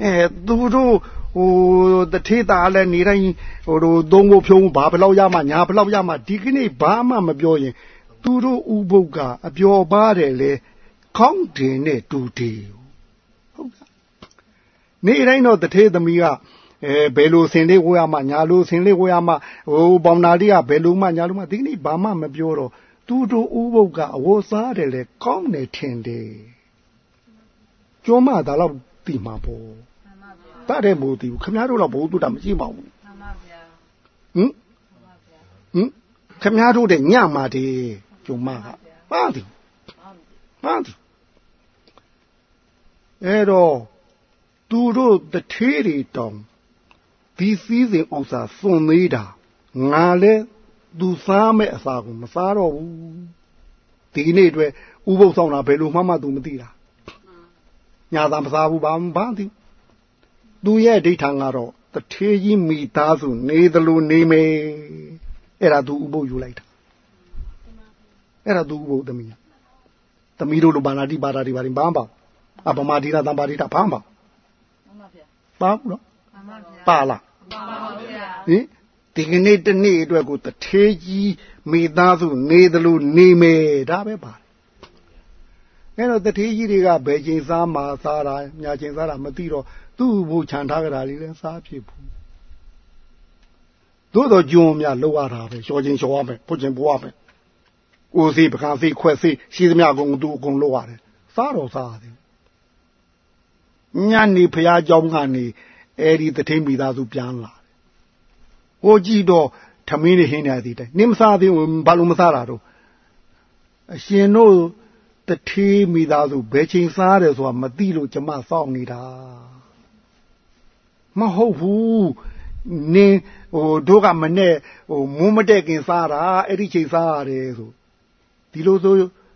အဲသူတို့ဟိုတထေးသားလည်းနေတိုင်းဟိုတို့သုံးဖို့ဖြုံးဘာဘယ်လောက်ရမှညာဘယ်လောက်ရမှဒီကနေ့ဘာမှမပြောရင် သူတို့ဥပုပ်ကအပျော်ပါတယ်လေခေါင်းတင်နဲ့တူတယ်ဟုတ်ကဲ့နေ့တိုင်းတော့တထေးသမီးကအဲဘယ်လိုဆင်လေးဝေးရမှညာလိုဆင်လေးဝေးရမှဟိုပေါင်နာလေးကဘယ်လိုမှညာလိုမှဒီနေ့ဘာမှမပြောတော့သူတို့ဥပုပ်ကအဝတ်စားတယ်လေကောင်းတယ်ထင်တယ်ကျွမ်းမဒါတော့ ပြီမှာပေါ့တတဲ့မို့တီးဘူးခမည်းတော်တော့ဘိုးတူတာမရှိပါဘူးမှန်ပါဗျာဟင်ဟင်ခမည်းတော်တဲ့ညမှာတည်းကျုံမကမှန်တယ်မှန်တယ်အဲ့တော့သူတို့တထေးတွေတောင်ဒီစည်းစိမ်အောင်စာစွန်သေးတာငါလဲသူစားမဲ့အစာကိုမစားတော့ဘူးဒီနေ့အတွက်ဥပုသ်ဆောင်တာဘယ်လိုမှမသူမသိတာ ညာသာမစားဘူးဘာမှမသိသူရဲ့ဒိဋ္ဌံကတော့တထေးကြီးမိသားစုနေသလိုနေမယ်အဲ့ဒါသူဥပုသ်ယူလိုက်တာအဲ့ဒါသူဥပုသ်သမီးသမီးတို့လိုဘာနာတိပါတာတွေဘာတွေဘာမှပါအပမာတိတာတံပါတိတာဘာမှပါပါဘူးနော်ပါလားပါပါဗျာဟင်ဒီကနေ့တနေ့အတွက်ကိုတထေးကြီးမိသားစုနေသလိုနေမယ်ဒါပဲပါ အဲ့တော့တထေးကြီးတွေကဘယ်ချိန်စားမှာစားတာညာချိန်စားတာမသိတော့သူ့ဘို့ခြံထားကြတာလေးလဲစားဖြစ်ဘူး သို့တော့ကျွန်းများလောက်ရတာပဲလျှော်ချင်းလျှော်ရမယ်ဖွချင်းပွားမယ်ကိုစီပကံစီခွက်စီရှိသမျှကုန်သူအကုန်လောက်ရတယ်စားတော့စားရတယ်ညနေဖះเจ้าကနေအဲ့ဒီတထိန်မိသားစုပြန်လာဟိုကြည့်တော့ထမင်းနေဟင်းနေသည်တိုင်နင်းမစားသေးဘူးဘာလို့မစားတာတော့အရှင်တို့ တထေးမိသားစုဘယ်ချိန်စားတယ်ဆိုတာမသိလို့ကျမစောင့်နေတာမဟုတ်ဘူးနင်းဟိုတို့ကမနဲ့ဟိုမုန်းမတဲ့ခင်စားတာအဲ့ဒီချိန်စားရတယ်ဆိုဒီလိုဆို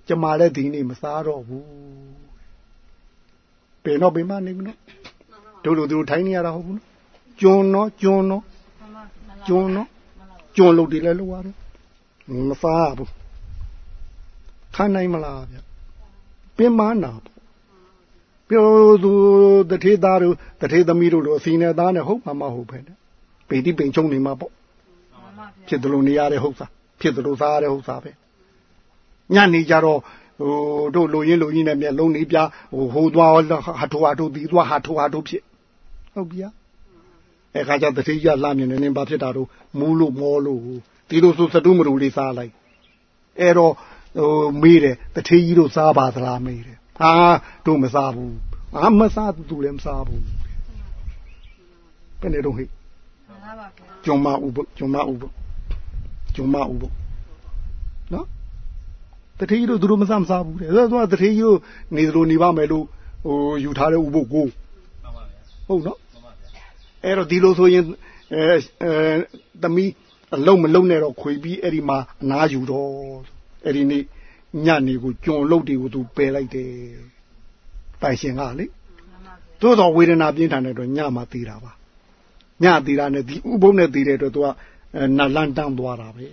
ကျမလည်းဒီနေ့မစားတော့ဘူးပင်တော့ပင်မနေဘူးနော်တို့လိုတို့ထိုင်းနေရတာဟုတ်ဘူးနော်ကျွန်းတော့ကျွန်းတော့ကျွန်းတော့ကျွန်းလို့ဒီလဲလို့ရတယ်မစားဘူးခံနိုင်မလားဗျ ပင်မနာပြောသူတထေသားတို့တထေသမီးတို့လိုအစီနဲ့သားနဲ့ဟုတ်မှာမဟုတ်ပဲနဲ့ပေတိပိန်ချုံနေမှာပေါ့ဖြစ်တယ်လို့နေရတဲ့ဟုတ်စားဖြစ်တယ်လို့စားရတဲ့ဟုတ်စားပဲညနေကြတော့ဟိုတို့လူရင်းလူရင်းနဲ့မျက်လုံးနေပြဟိုဟိုသွားဟာထိုဟာထိုဒီသွားဟာထိုဟာထိုဖြစ်ဟုတ်ပြီအဲခါကျတတိယလှမြင်နေနေဘာဖြစ်တာတော့မူးလို့မောလို့ဒီလိုဆိုစတုမရူလေးစားလိုက်အဲတော့ ဟိုမေးတယ်တထေးကြီးတို့စားပါသလားမေးတယ်ဟာတို့မစားဘူးအာမစားသူလည်းမစားဘူးဘယ်နဲ့တော့ဟိကျုံမဥပကျုံမဥပကျုံမဥပနော်တထေးကြီးတို့သူတို့မစားမစားဘူးတဲ့ဆိုတော့တထေးကြီးတို့နေသလိုနေပါမယ်လို့ဟိုယူထားတဲ့ဥပုပ်ကိုဟုတ်နော်အဲ့တော့ဒီလိုဆိုရင်အဲအဲသမီးအလုံးမလုံးနဲ့တော့ခွေပြီးအဲ့ဒီမှာအနာယူတော့ အဲ့ဒီနေ့ညနေကိုကြုံလုတ်တွေကိုသူပယ်လိုက်တယ်ပိုင်ရှင်ကလေသို့တော်ဝေဒနာပြင်းထန်တဲ့တော့ညမှာသေးတာပါညသေးတာနဲ့ဒီဥပုံနဲ့သေးတဲ့အတွက်သူကနတ်လန်းတန်းသွားတာပဲ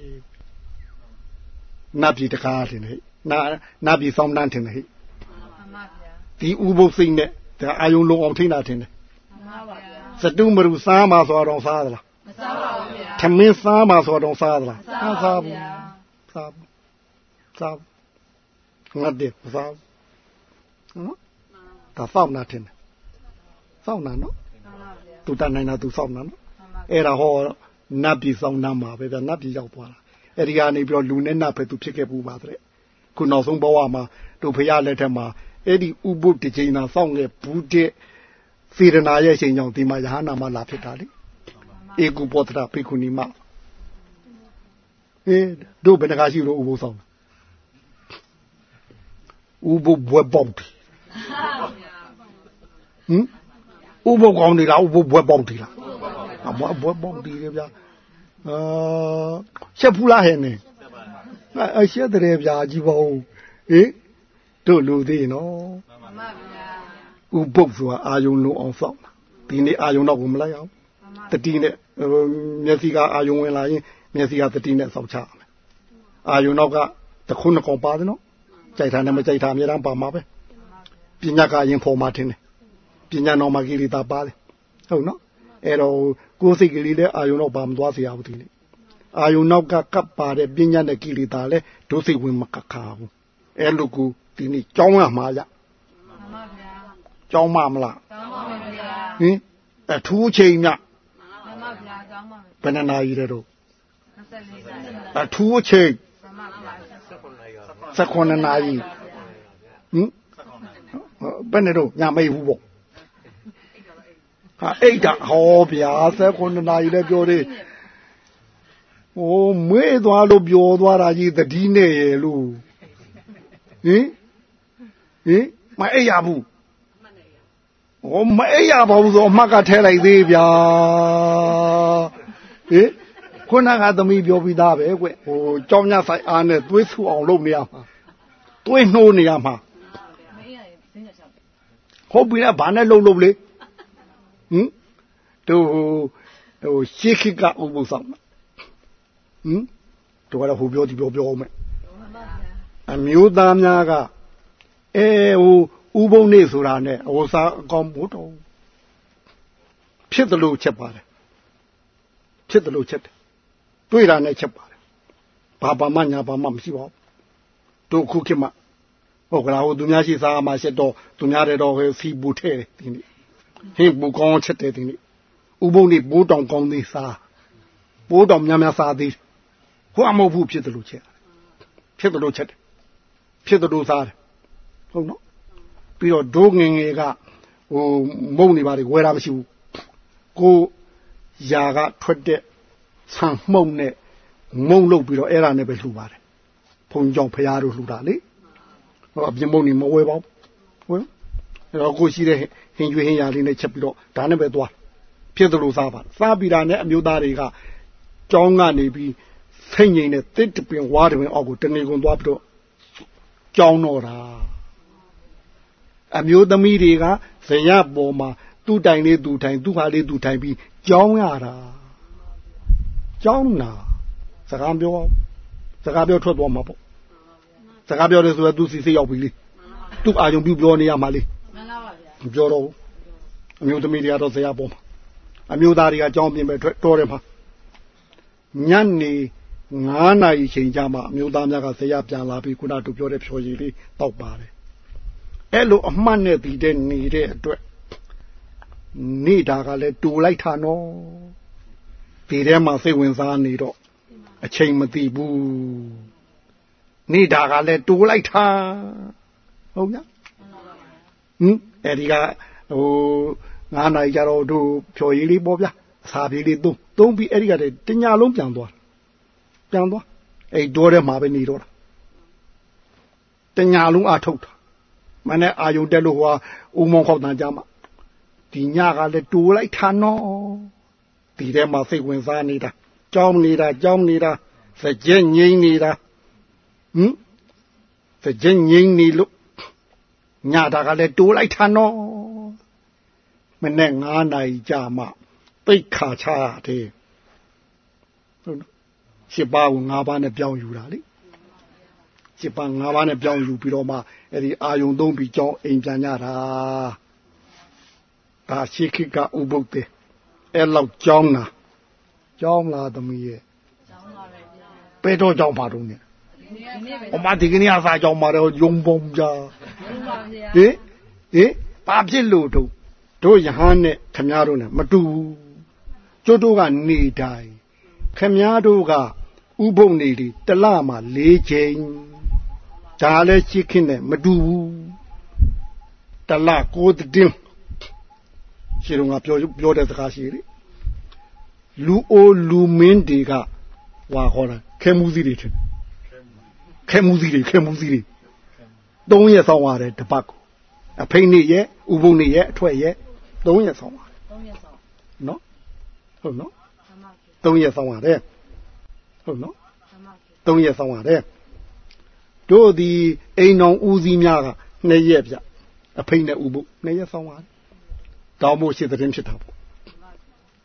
နတ်ပြည်တကားတင်ဟဲ့နာနတ်ပြည်ဆောင်တန်းတင်ဟဲ့မှန်ပါဗျာဒီဥပုစိတ်နဲ့ဒါအာယုံလုံးအောင်ထိန်းတာတင်တယ်မှန်ပါဗျာစတုမရူစားမှာဆိုတော့စားသလားမစားပါဘူးဗျာသမင်းစားမှာဆိုတော့စားသလားမစားဘူးစားဘူး စားငတ်တယ်မစားဘူးနော်ဒါစောင့်နာတင်တယ်စောင့်နာနော်သူတတ်နိုင်တာသူစောင့်နာနော်အဲ့ဒါဟောနတ်ပြည်စောင့်နာမှာပဲဗျာနတ်ပြည်ရောက်သွားတာအဲ့ဒီကနေပြီးတော့လူနဲ့နတ်ပဲသူဖြစ်ခဲ့ပူပါတဲ့ခုနောက်ဆုံးဘဝမှာတို့ဖရာလက်ထက်မှာအဲ့ဒီဥပုတ္တချိန်သာစောင့်ခဲ့ဘူးတဲ့စေရနာရဲ့ချိန်ကြောင့်ဒီမှာယဟနာမလာဖြစ်တာလေဧကုပောတရပိခုနီမအေးတို့ဘယ်နှခါရှိလို့ဥပုသ်ဆောင် ဥပုဘွယ်ပေါက်တယ်ဟင်ဥပုကောင်းနေလားဥပုဘွယ်ပေါက်တယ်လားအဘွယ်ဘွယ်ပေါက်တယ်ဗျာအာချက်ဖူးလားဟဲ့နေအရှက်တဲ့ဗျာကြီးပါဦးဟင်တို့လူသေးနော်မှန်ပါဗျာဥပုပ်ဆိုတာအာယုံလုံးအောင်စောင့်ဒီနေ့အာယုံတော့ကိုမလိုက်အောင်တတိနဲ့မျက်စိကအာယုံဝင်လာရင်မျက်စိကတတိနဲ့စောင့်ချရမယ်အာယုံတော့ကတခုနှစ်ကောင်ပါတယ်နော် ကြိုက်တာနဲ့မကြိုက်တာအများအားပါမှာပဲပညာကရင်ဖော်မှထင်းတယ်ပညာတော်မှာကိလေသာပါတယ်ဟုတ်နော်အဲ့တော့ကိုယ်စိတ်ကလေးလည်းအာယုံတော့ပါမသွားစေရဘူးဒီနေ့အာယုံနောက်ကကပ်ပါတဲ့ပညာနဲ့ကိလေသာလည်းဒုစိတ်ဝင်မကခါဘူးအဲ့လိုကူဒီနေ့ကြောင်းရမှာရမှန်ပါဗျာကြောင်းမမလားကြောင်းပါဗျာဟင်အထူးချိန်မြမှန်ပါဗျာကြောင်းပါဘယ်နှနာရီလဲတော့24အထူးချိန်မှန်ပါဗျာ 19နာရီဟင်ဘယ်နဲ့တော့ညမေးဘူးပေါ့ဟာအိတ်တာဟောဗျာ19နာရီလည်းပြောသေးဟိုမွေးသွားလို့ပျော်သွားတာကြီးတတိနဲ့ရဲ့လို့ဟင်ဟင်မအိပ်ရဘူးဟောမအိပ်ရပါဘူးဆိုအမှတ်ကထဲလိုက်သေးဗျာဟင် ခုနကသမီးပြောပြီးသားပဲကွဟိုကြောင်းညဆိုင်အားနဲ့သွေးဆူအောင်လုပ်နေရမှာသွေးနှိုးနေရမှာဟုတ်ပြီလားဘာနဲ့လှုပ်လို့လေဟင်တို့ဟိုရှေးခိကဥပုသ်ဆောင်ဟင်တို့ကတော့ဟိုပြောဒီပြောပြောအောင်မယ်အမျိုးသားများကအဲဟိုဥပုံနေဆိုတာနဲ့ဟိုစားအကောင်မို့တော့ဖြစ်တယ်လို့ချက်ပါတယ်ဖြစ်တယ်လို့ချက်တယ် တွေ့တာနဲ့ချက်ပါတယ်ဘာဘာမှညာဘာမှမရှိပါဘူးတို့ခုခေတ်မှာဟုတ်ကလားဟိုသူများရှိစားမှရှက်တော့သူများတဲ့တော့ဟဲစီပူထဲတယ်ဒီနေ့ဟင်းပူကောင်းချက်တယ်ဒီနေ့ဥပုံနေပိုးတောင်ကောင်းသေးစားဟပိုးတော်များများစားသေးတယ်ဟိုအမဟုတ်ဘူးဖြစ်တယ်လို့ချက်ဖြစ်တယ်လို့ချက်တယ်ဖြစ်တယ်လို့စားတယ်ဟုတ်နော်ပြီးတော့ဒိုးငင်ငယ်ကဟိုမုံနေပါလေဝယ်တာမရှိဘူးကိုຢာကထွက်တဲ့ ဆံမှုန့်နဲ့မုံလုတ်ပြီးတော့အဲ့ဒါနဲ့ပဲလှူပါတယ်ဘုံကြောင့်ဖရားတို့လှူတာလေဟောအပြင်မုံနေမဝဲပါဘူးဟုတ်အဲ့တော့ကိုရှိတဲ့ဟင်ကျွေးဟင်ရာလေးနဲ့ချက်ပြီးတော့ဒါနဲ့ပဲသွားဖြစ်သလိုစားပါစားပြီးတာနဲ့အမျိုးသားတွေကကြောင်းကနေပြီးဖိတ်ငိန်နဲ့တစ်တပင်ဝါတပင်အောက်ကိုတနေကုန်သွားပြီးတော့ကြောင်းတော့တာအမျိုးသမီးတွေကဇရပေါ်မှာသူ့တိုင်လေးသူ့တိုင်သူ့ဟာလေးသူ့တိုင်ပြီးကြောင်းရတာ ကြောင်းနာစကားပြောစကားပြောထွက်သွားမှာပေါ့စကားပြောတယ်ဆိုတော့သူစီစိတ်ရောက်ပြီလေသူ့အာယုံပြုပြောနေရမှာလေမှန်ပါပါဗျာမပြောတော့ဘူးအမျိုးသမီးတွေကတော့ဇရပေါ်မှာအမျိုးသားတွေကကြောင်းပြင်ပဲထွက်တော်တယ်မှာညနေ9နာရီချိန်ကြမှာအမျိုးသားများကဇရပြန်လာပြီးခုနတို့ပြောတဲ့ဖြော်ရည်လေးတောက်ပါတယ်အဲ့လိုအမှတ်နဲ့ပြီးတဲ့နေတဲ့အတွက်နေတာကလည်းတူလိုက်တာနော် ဒီထဲမှာစိတ်ဝင်စားနေတော့အချိန်မသိဘူးနေတာကလည်းတူလိုက်တာဟုတ်ညဟင်အဲ့ဒီကဟိုငါးနိုင်ကြတော့တို့ဖြော်ရည်လေးပေါ့ဗျာအစာပြေးလေးသုံးသုံးပြီးအဲ့ဒီကတည်းတညာလုံးပြန်သွားပြန်သွားအဲ့တိုးထဲမှာပဲနေတော့တာတညာလုံးအထုတ်တာမနဲ့အာယုတက်လို့ဟိုဦးမောင်ခေါက်တန်ကြမှာဒီညကလည်းတိုးလိုက်တာနော် ဒီထဲမှာစိတ်ဝင်စားနေတာကြောင်းနေတာကြောင်းနေတာစကြက်ငိမ့်နေတာဟင်စကြက်ငိမ့်နေလို့ညတာကလည်းတိုးလိုက်တာနော်မနဲ့9နာရီကြာမှပိတ်ခါချရတယ်ဟုတ်နော်ရှစ်ပါးကို9ပါးနဲ့ပြောင်းယူတာလေရှစ်ပါး9ပါးနဲ့ပြောင်းယူပြီးတော့မှအဲ့ဒီအာယုံသုံးပြီးကြောင်းအိမ်ပြန်ကြတာဒါရှိခိကဥပုတ်တယ် အဲ့လောက်ကြောင်းတာကြောင်းလာသမီးရဲ့ကျောင်းပါပဲဗျာပဲတော့ကြောင်းပါတော့ ਨੇ ဒီနေ့ပဲအမဒီကနေ့အစားကြောင်းပါတော့ယုံပုံကြဟုတ်ပါဗျာဟင်ဟင်ဘာဖြစ်လို့တို့တို့ယဟန်နဲ့ခမည်းတော်နဲ့မတူဘူးကျွတ်တို့ကနေတိုင်းခမည်းတော်ကဥပုံနေလေတလမှာ၄ချိန်ဒါလည်းရှိခင်းနဲ့မတူဘူးတလကိုတင်း ရှင်းတော့ငါပြောပြောတဲ့စကားရှိလေလူအိုလူမင်းတွေကဟွာခေါ်တာခဲမှုစည်းတွေထင်ခဲမှုစည်းတွေခဲမှုစည်းတွေသုံးရက်ဆောင်ရတယ်တပတ်ကိုအဖိနေရဲ့ဥပုံနေရဲ့အထွက်ရဲ့သုံးရက်ဆောင်ရတယ်သုံးရက်ဆောင်နော်ဟုတ်နော်သမတ်ကြီးသုံးရက်ဆောင်ရတယ်ဟုတ်နော်သမတ်ကြီးသုံးရက်ဆောင်ရတယ်တို့ဒီအိမ်တော်ဦးစီးများကနှစ်ရက်ပြအဖိနဲ့ဥပုနှစ်ရက်ဆောင်ရတယ် တောင်းဖို့ရှိတဲ့ရင်ဖြစ်တာပေါ့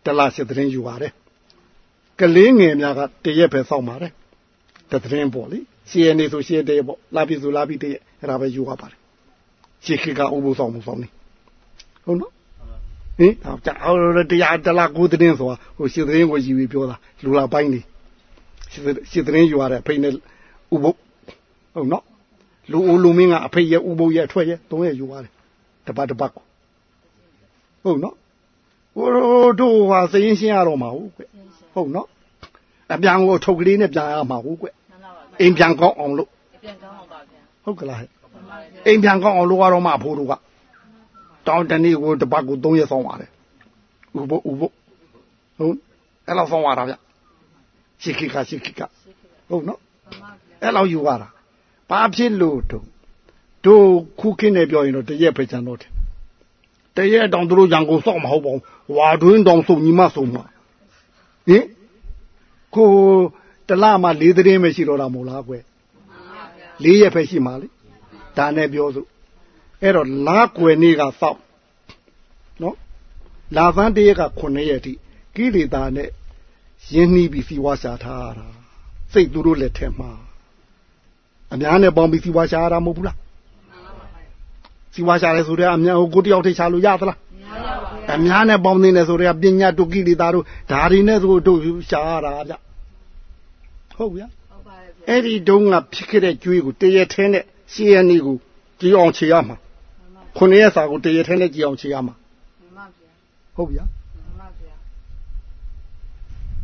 တလားရှိတဲ့ရင်ယူပါတယ်ကလေးငယ်များကတရက်ပဲဆောင်ပါတယ်တတဲ့ရင်ပေါ့လေရှင်းနေဆိုရှင်းတယ်ပေါ့လာပြီဆိုလာပြီတရက်အဲ့ဒါပဲယူရပါတယ်ရှင်းခေကဥပုဆောင်မှုဆောင်နေဟုတ်နော်ဟင်အော်ကြောက်တရားတလားကိုတဲ့ရင်ဆိုတာဟိုရှိတဲ့ရင်ကိုယူပြီးပြောတာလူလာပိုင်းနေရှိတဲ့ရှိတဲ့ရင်ယူရတဲ့အဖိနဲ့ဥပုဟုတ်နော်လူအိုလူမင်းကအဖိရဲ့ဥပုရဲ့အထွက်ရဲ့သုံးရဲ့ယူရတယ်တပတ်တပတ်ကို ဟုတ်နော်ဟိုတို့ဟာစရင်ရှင်းရတော့မှာဟုတ်ကွဟုတ်နော်အပြန်ကိုထုတ်ကလေးနဲ့ပြန်ရမှာဟုတ်ကွမှန်ပါပါဗျာအိမ်ပြန်ကောင်းအောင်လို့ပြန်ကောင်းအောင်ပါဗျာဟုတ်ကလားဟဲ့မှန်ပါဗျာအိမ်ပြန်ကောင်းအောင်လို့ကတော့မှအဖိုးတို့ကတောင်းတနေ့ကိုတပတ်ကို3ရက်ဆောင်ပါတယ်ဥပုဥပုဟုတ်အဲ့လောက်ဆောင်ရတာဗျရှိခိကရှိခိကဟုတ်နော်မှန်ပါဗျာအဲ့လောက်ယူရတာဘာဖြစ်လို့တို့တို့ခုခင်းနေပြောရင်တော့တရက်ပဲကြံတော့တယ် တရက်တောင်တို့ရန်ကုန်စောက်မဟုတ်ပါဘူးဝါတွင်းတောင်စုံညီမစုံမှာဟင်ကိုတလမှ၄သတင်းပဲရှိတော့တာမို့လားကွယ်၄ရက်ပဲရှိမှာလေဒါနဲ့ပြောစို့အဲ့တော့လားကွယ်နေ့ကစောက်နော်လာသန်းတရက်က9ရက်တိကိလေသာနဲ့ရင်းနှီးပြီးစီဝါရှာထားရတာစိတ်သူတို့လက်ထက်မှာအများနဲ့ပေါင်းပြီးစီဝါရှာရတာမဟုတ်ဘူးလား စီဝါရှာရဲဆိုတဲ့အများကိုကိုတယောက်ထိရှာလို့ရသလားမရပါဘူးအများနဲ့ပေါင်းနေတဲ့ဆိုတဲ့ပညာတုကိလေသာတို့ဓာရီနဲ့ဆိုတို့ရှာရတာဗျဟုတ်ဗျာဟုတ်ပါတယ်ဗျာအဲ့ဒီတုန်းကဖြစ်ခဲ့တဲ့ကျွေးကိုတရက်ထဲနဲ့စီရနီကိုကြည်အောင်ချေရမှာမှန်ပါခုနှစ်ရက်စာကိုတရက်ထဲနဲ့ကြည်အောင်ချေရမှာမှန်ပါဗျာဟုတ်ဗျာမှန်ပါဗျာ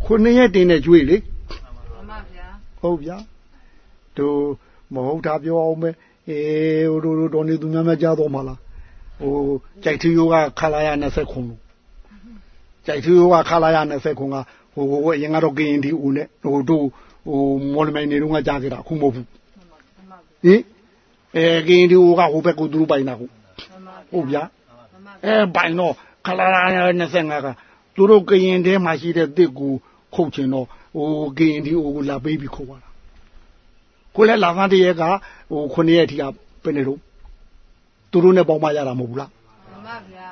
ခုနှစ်ရက်တင်တဲ့ကျွေးလေမှန်ပါဗျာဟုတ်ဗျာတို့မဟုတ်တာပြောအောင်ပဲ အေးဟိုတို့တော်နေသူများများကြားတော့မလားဟိုကြိုက်ထီယောကခလာရ20ခုလို့ကြိုက်ထီယောကခလာရ20ခုကဟိုဟိုအရင်ကတော့ကရင်ဒီဦးနဲ့ဟိုတို့ဟိုမော်လမြိုင်နေတော့ကကြားခဲ့တာအခုမဟုတ်ဘူးဟင်အဲကရင်ဒီဦးကဟိုဘက်ကသူတို့ပိုင်တာဟုတ်ဟုတ်ဗျာအဲပိုင်တော့ခလာရ25ကသူတို့ကရင်ထဲမှာရှိတဲ့တစ်ကိုခုတ်ချင်တော့ဟိုကရင်ဒီဦးကိုလာပေးပြီးခုတ်ပါလား ကိုလည်းလာသားတည်းကဟိုခုနှစ်ရက်အထိကပဲနေတော့သူတို့နဲ့ပေါင်းမရတာမဟုတ်ဘူးလားမှန်ပါဗျာ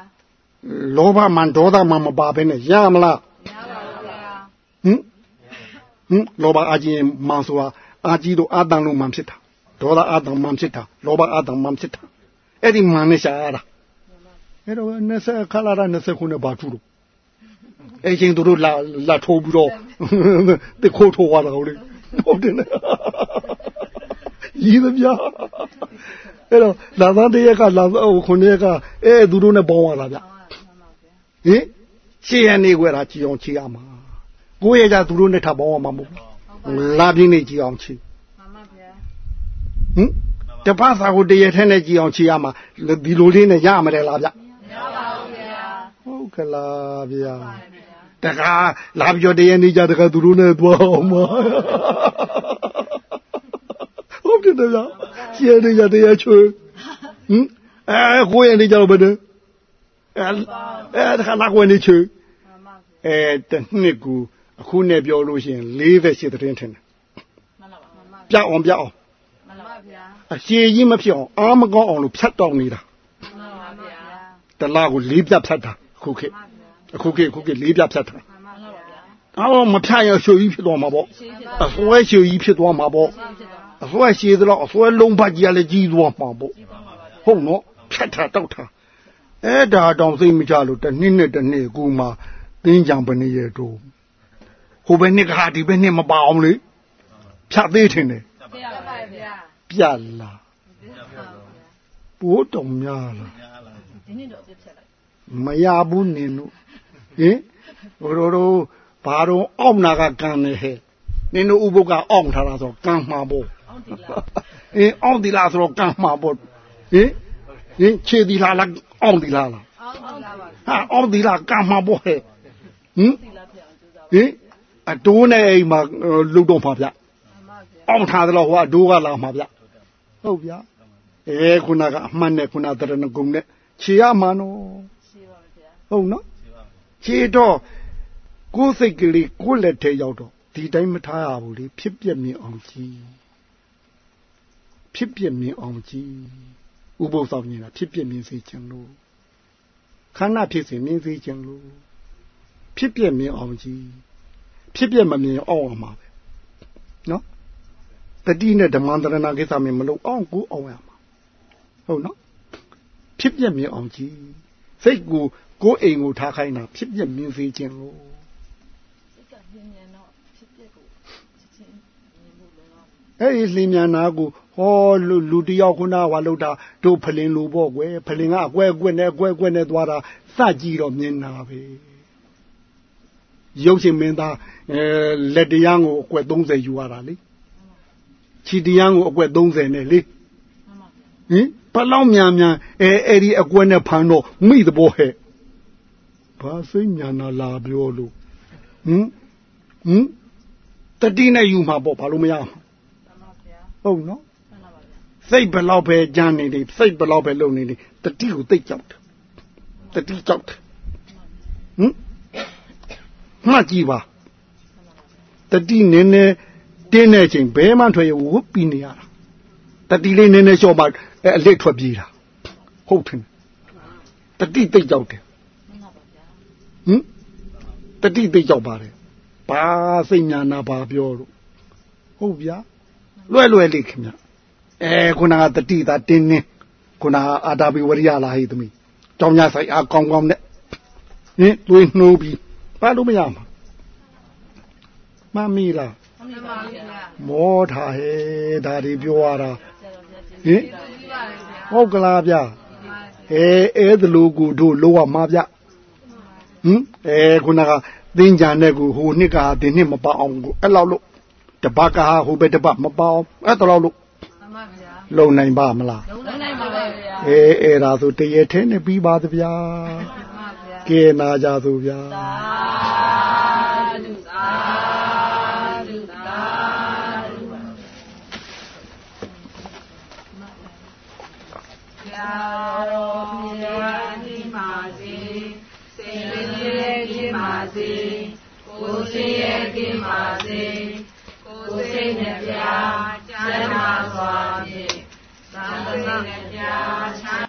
လောဘမှန်ဒေါသမမှန်မပါဘဲနဲ့ရမလားရပါဘူးဗျာဟင်ဟင်လောဘအကြီးမှန်ဆိုတာအကြီးတို့အတန်လို့မှန်ဖြစ်တာဒေါသအတန်မှန်ဖြစ်တာလောဘအတန်မှန်ဖြစ်တာအဲ့ဒီမှန်နဲ့ရှာရတာအဲ့တော့20ခလာရ20ခုနဲ့ဘာထူးတော့အဲ့ချင်းတို့လာလာထိုးပြီးတော့တခိုးထိုးသွားတာဟုတ်လေဟုတ်တယ်နော် ရည်သဗျာအဲ့တော့လာသားတရက်ကလာဟိုခုနှစ်ရက်ကအဲသူတို့နဲ့ပေါင်းရတာဗျမှန်ပါဗျာဟင်ရှေ့ရနေခွဲတာကြည်အောင်ချီရမှာကိုယ့်ရဲ့ကြသူတို့နဲ့ထပ်ပေါင်းရမှာမဟုတ်ဘူးလာပြင်းနေကြည်အောင်ချီမှန်ပါဗျာဟင်တပတ်စာကိုတရထဲနဲ့ကြည်အောင်ချီရမှာဒီလိုလေးနဲ့ရမှာတယ်လားဗျရပါဘူးဗျာဟုတ်ကလားဗျာတခါလာပြောတရနေကြတခါသူတို့နဲ့သွားအောင်မဟု တ်တယ်ဗျာရှေ့နေကြတရချွေဟင်အဲကိုယ့်ရဲ့နေကြတော့ဘယ်နဲ့အဲအဲတခါလာကိုယ်နေချွေမှန်ပါဗျာအဲတစ်နှစ်ကူအခုနဲ့ပြောလို့ရှိရင်48သတင်းထင်တယ်မှန်ပါမှန်ပါပြအောင်ပြအောင်မှန်ပါဗျာအရှည်ကြီးမဖြစ်အောင်အားမကောင်းအောင်လို့ဖြတ်တောက်နေတာမှန်ပါဗျာတလားကိုလေးပြဖြတ်တာအခုခေတ်မှန်ပါဗျာအခုခေတ်အခုခေတ်လေးပြဖြတ်တာမှန်ပါဗျာအော်မဖြတ်ရရှူကြီးဖြစ်သွားမှာပေါ့ရှင်းဖြစ်အစွဲရှူကြီးဖြစ်သွားမှာပေါ့ဖြစ်တော့ အစွဲရှည်သလောက်အစွဲလုံးပတ်ကြီးကလည်းကြီးသွားမှာပေါ့ဟုတ်နော်ဖြတ်တာတောက်တာအဲ့ဒါတောင်စိတ်မကြလို့တစ်နှစ်နဲ့တစ်နှစ်ကူမှတင်းကြံပနေရတော့ဟိုဘယ်နှစ်ကဟာဒီဘယ်နှစ်မပါအောင်လေဖြတ်သေးတယ်ပြရပါဗျာပြတ်လာဘိုးတော်များလားဒီနေ့တော့ပြစ်ချက်လိုက်မရဘူးနင်တို့ဟင်ဘိုးတို့တို့ဘာတော့အောက်နာကကံနေဟဲ့နင်တို့ဥပုပ်ကအောက်ထားတာဆိုကံမှာပေါ့ အောင်တီလာအင်းအောက်ဒီလားဆိုတော့ကံမှာပေါ့ဟင်ဟင်ခြေဒီလားလားအောက်ဒီလားလားအောင်တီလာပါဟာအောက်ဒီလားကံမှာပေါ့ဟဲ့ဟင်တီလာပြအောင်ကြိုးစားဟင်အတိုးနဲ့အိမ်မှာလုတ်တော့မှာဗျမှန်ပါဗျာအောက်ထားသလားဟိုကအတိုးကလာမှာဗျဟုတ်ဗျအဲခုနကအမှတ်နဲ့ခုနတရဏဂုံနဲ့ခြေရမှာနော်ရှိပါဗျာဟုတ်နော်ခြေတော့ကိုယ်စိတ်ကလေးကိုယ်လက်ထဲရောက်တော့ဒီတိုင်းမထားရဘူးလေဖြစ်ပြမြင်အောင်ကြည့် ဖြစ်ပြမြင်အောင်ကြည့်ဥပုသ်ဆောင်နေတာဖြစ်ပြမြင်စေခြင်းလို့ခန္ဓာဖြစ်စေမြင်စေခြင်းလို့ဖြစ်ပြမြင်အောင်ကြည့်ဖြစ်ပြမမြင်အောင်အောင်မှာပဲနော်တတိနဲ့ဓမ္မန္တရဏကိစ္စမင်းမလို့အောင်ကိုအောင်ရမှာဟုတ်နော်ဖြစ်ပြမြင်အောင်ကြည့်စိတ်ကိုကိုယ်အိမ်ကိုထားခိုင်းတာဖြစ်ပြမြင်စေခြင်းလို့စိတ်ကညင်ညင်တော့ဖြစ်ပြကိုချက်ချင်းမြင်မှုလည်းတော့အဲ့ဒီလင်းမြန်နာကို ဟောလူလူတယောက်ခုနကဝါလို့တာတို့ဖလင်လိုပေါ့ကွယ်ဖလင်ကအကွဲကွက်နဲ့ကွဲကွက်နဲ့သွားတာစကြည့်တော့မြင်တာပဲရုပ်ရှင်မင်းသားအဲလက်တရားကိုအကွက်30ယူရတာလေခြေတရားကိုအကွက်30နဲ့လေမှန်ပါဗျာဟင်ဘလောက်မြန်မြန်အဲအဲ့ဒီအကွက်နဲ့ဖမ်းတော့မိသဘောဟဲ့ဘာစိတ်ညာနာလာပြောလို့ဟင်ဟင်တတိနဲ့ယူမှာပေါ့ဘာလို့မရမှာမှန်ပါဗျာဟုတ်နော်မှန်ပါဗျာ စိတ်ဘယ်လောက်ပဲကြမ်းနေနေစိတ်ဘယ်လောက်ပဲလုံနေနေတတိကိုသိပ်ကြောက်တယ်တတိကြောက်တယ်ဟင်မှတ်ကြည့်ပါတတိနည်းနည်းတင်းတဲ့အချိန်ဘဲမှထွက်ရဝုတ်ပြီးနေရတာတတိလေးနည်းနည်းလျှော့ပါအဲအလက်ထွက်ပြေးတာဟုတ်တယ်တတိသိပ်ကြောက်တယ်မှန်ပါဗျာဟင်တတိသိပ်ကြောက်ပါတယ်ဘာစိတ်ညာနာဘာပြောလို့ဟုတ်ဗျာလွယ်လွယ်လေးခင်ဗျ အဲခုနကတတိသာတင်းနေခုနကအာတာဘိဝရိယလာဟိသမီးတောင်းရဆိုင်အားကောင်းကောင်းနဲ့ဟင်တွေးနှိုးပြီးဘာလို့မရမှာမမီလားမှန်ပါဗျာမောထားဟဲ့ဒါတွေပြောရတာဆရာတော်ဗျာကျေးဟင်ဇူးပါဗျာဟုတ်ကလားဗျအဲအဲ့ဒါလိုကိုတို့လောရမှာဗျဟင်အဲခုနကသင်္ကြန်တဲ့ကိုဟိုနှစ်ကဒီနှစ်မပေါအောင်ကိုအဲ့လောက်လို့တပတ်ကဟိုဘက်တပတ်မပေါအောင်အဲ့တော့လို့မှန်ပါဗျာ လုံနိုင်ပါမလားလုံးနိုင်ပါပဲဗျာအေးအဲ့ဒါဆိုတရေထဲနဲ့ပြီးပါသဗျာမှန်ပါဗျာကဲနာကြဆိုဗျာသာဓုသာဓုသာဓုရာတော်မြတ်ဒီမာစီစေရဲ့ဒီမာစီကိုစေရဲ့ဒီမာစီကိုစိတ်နဲ့ပြာကျမ်းမာစွာဖြ င့်သာသနာ့ပြာချမ်း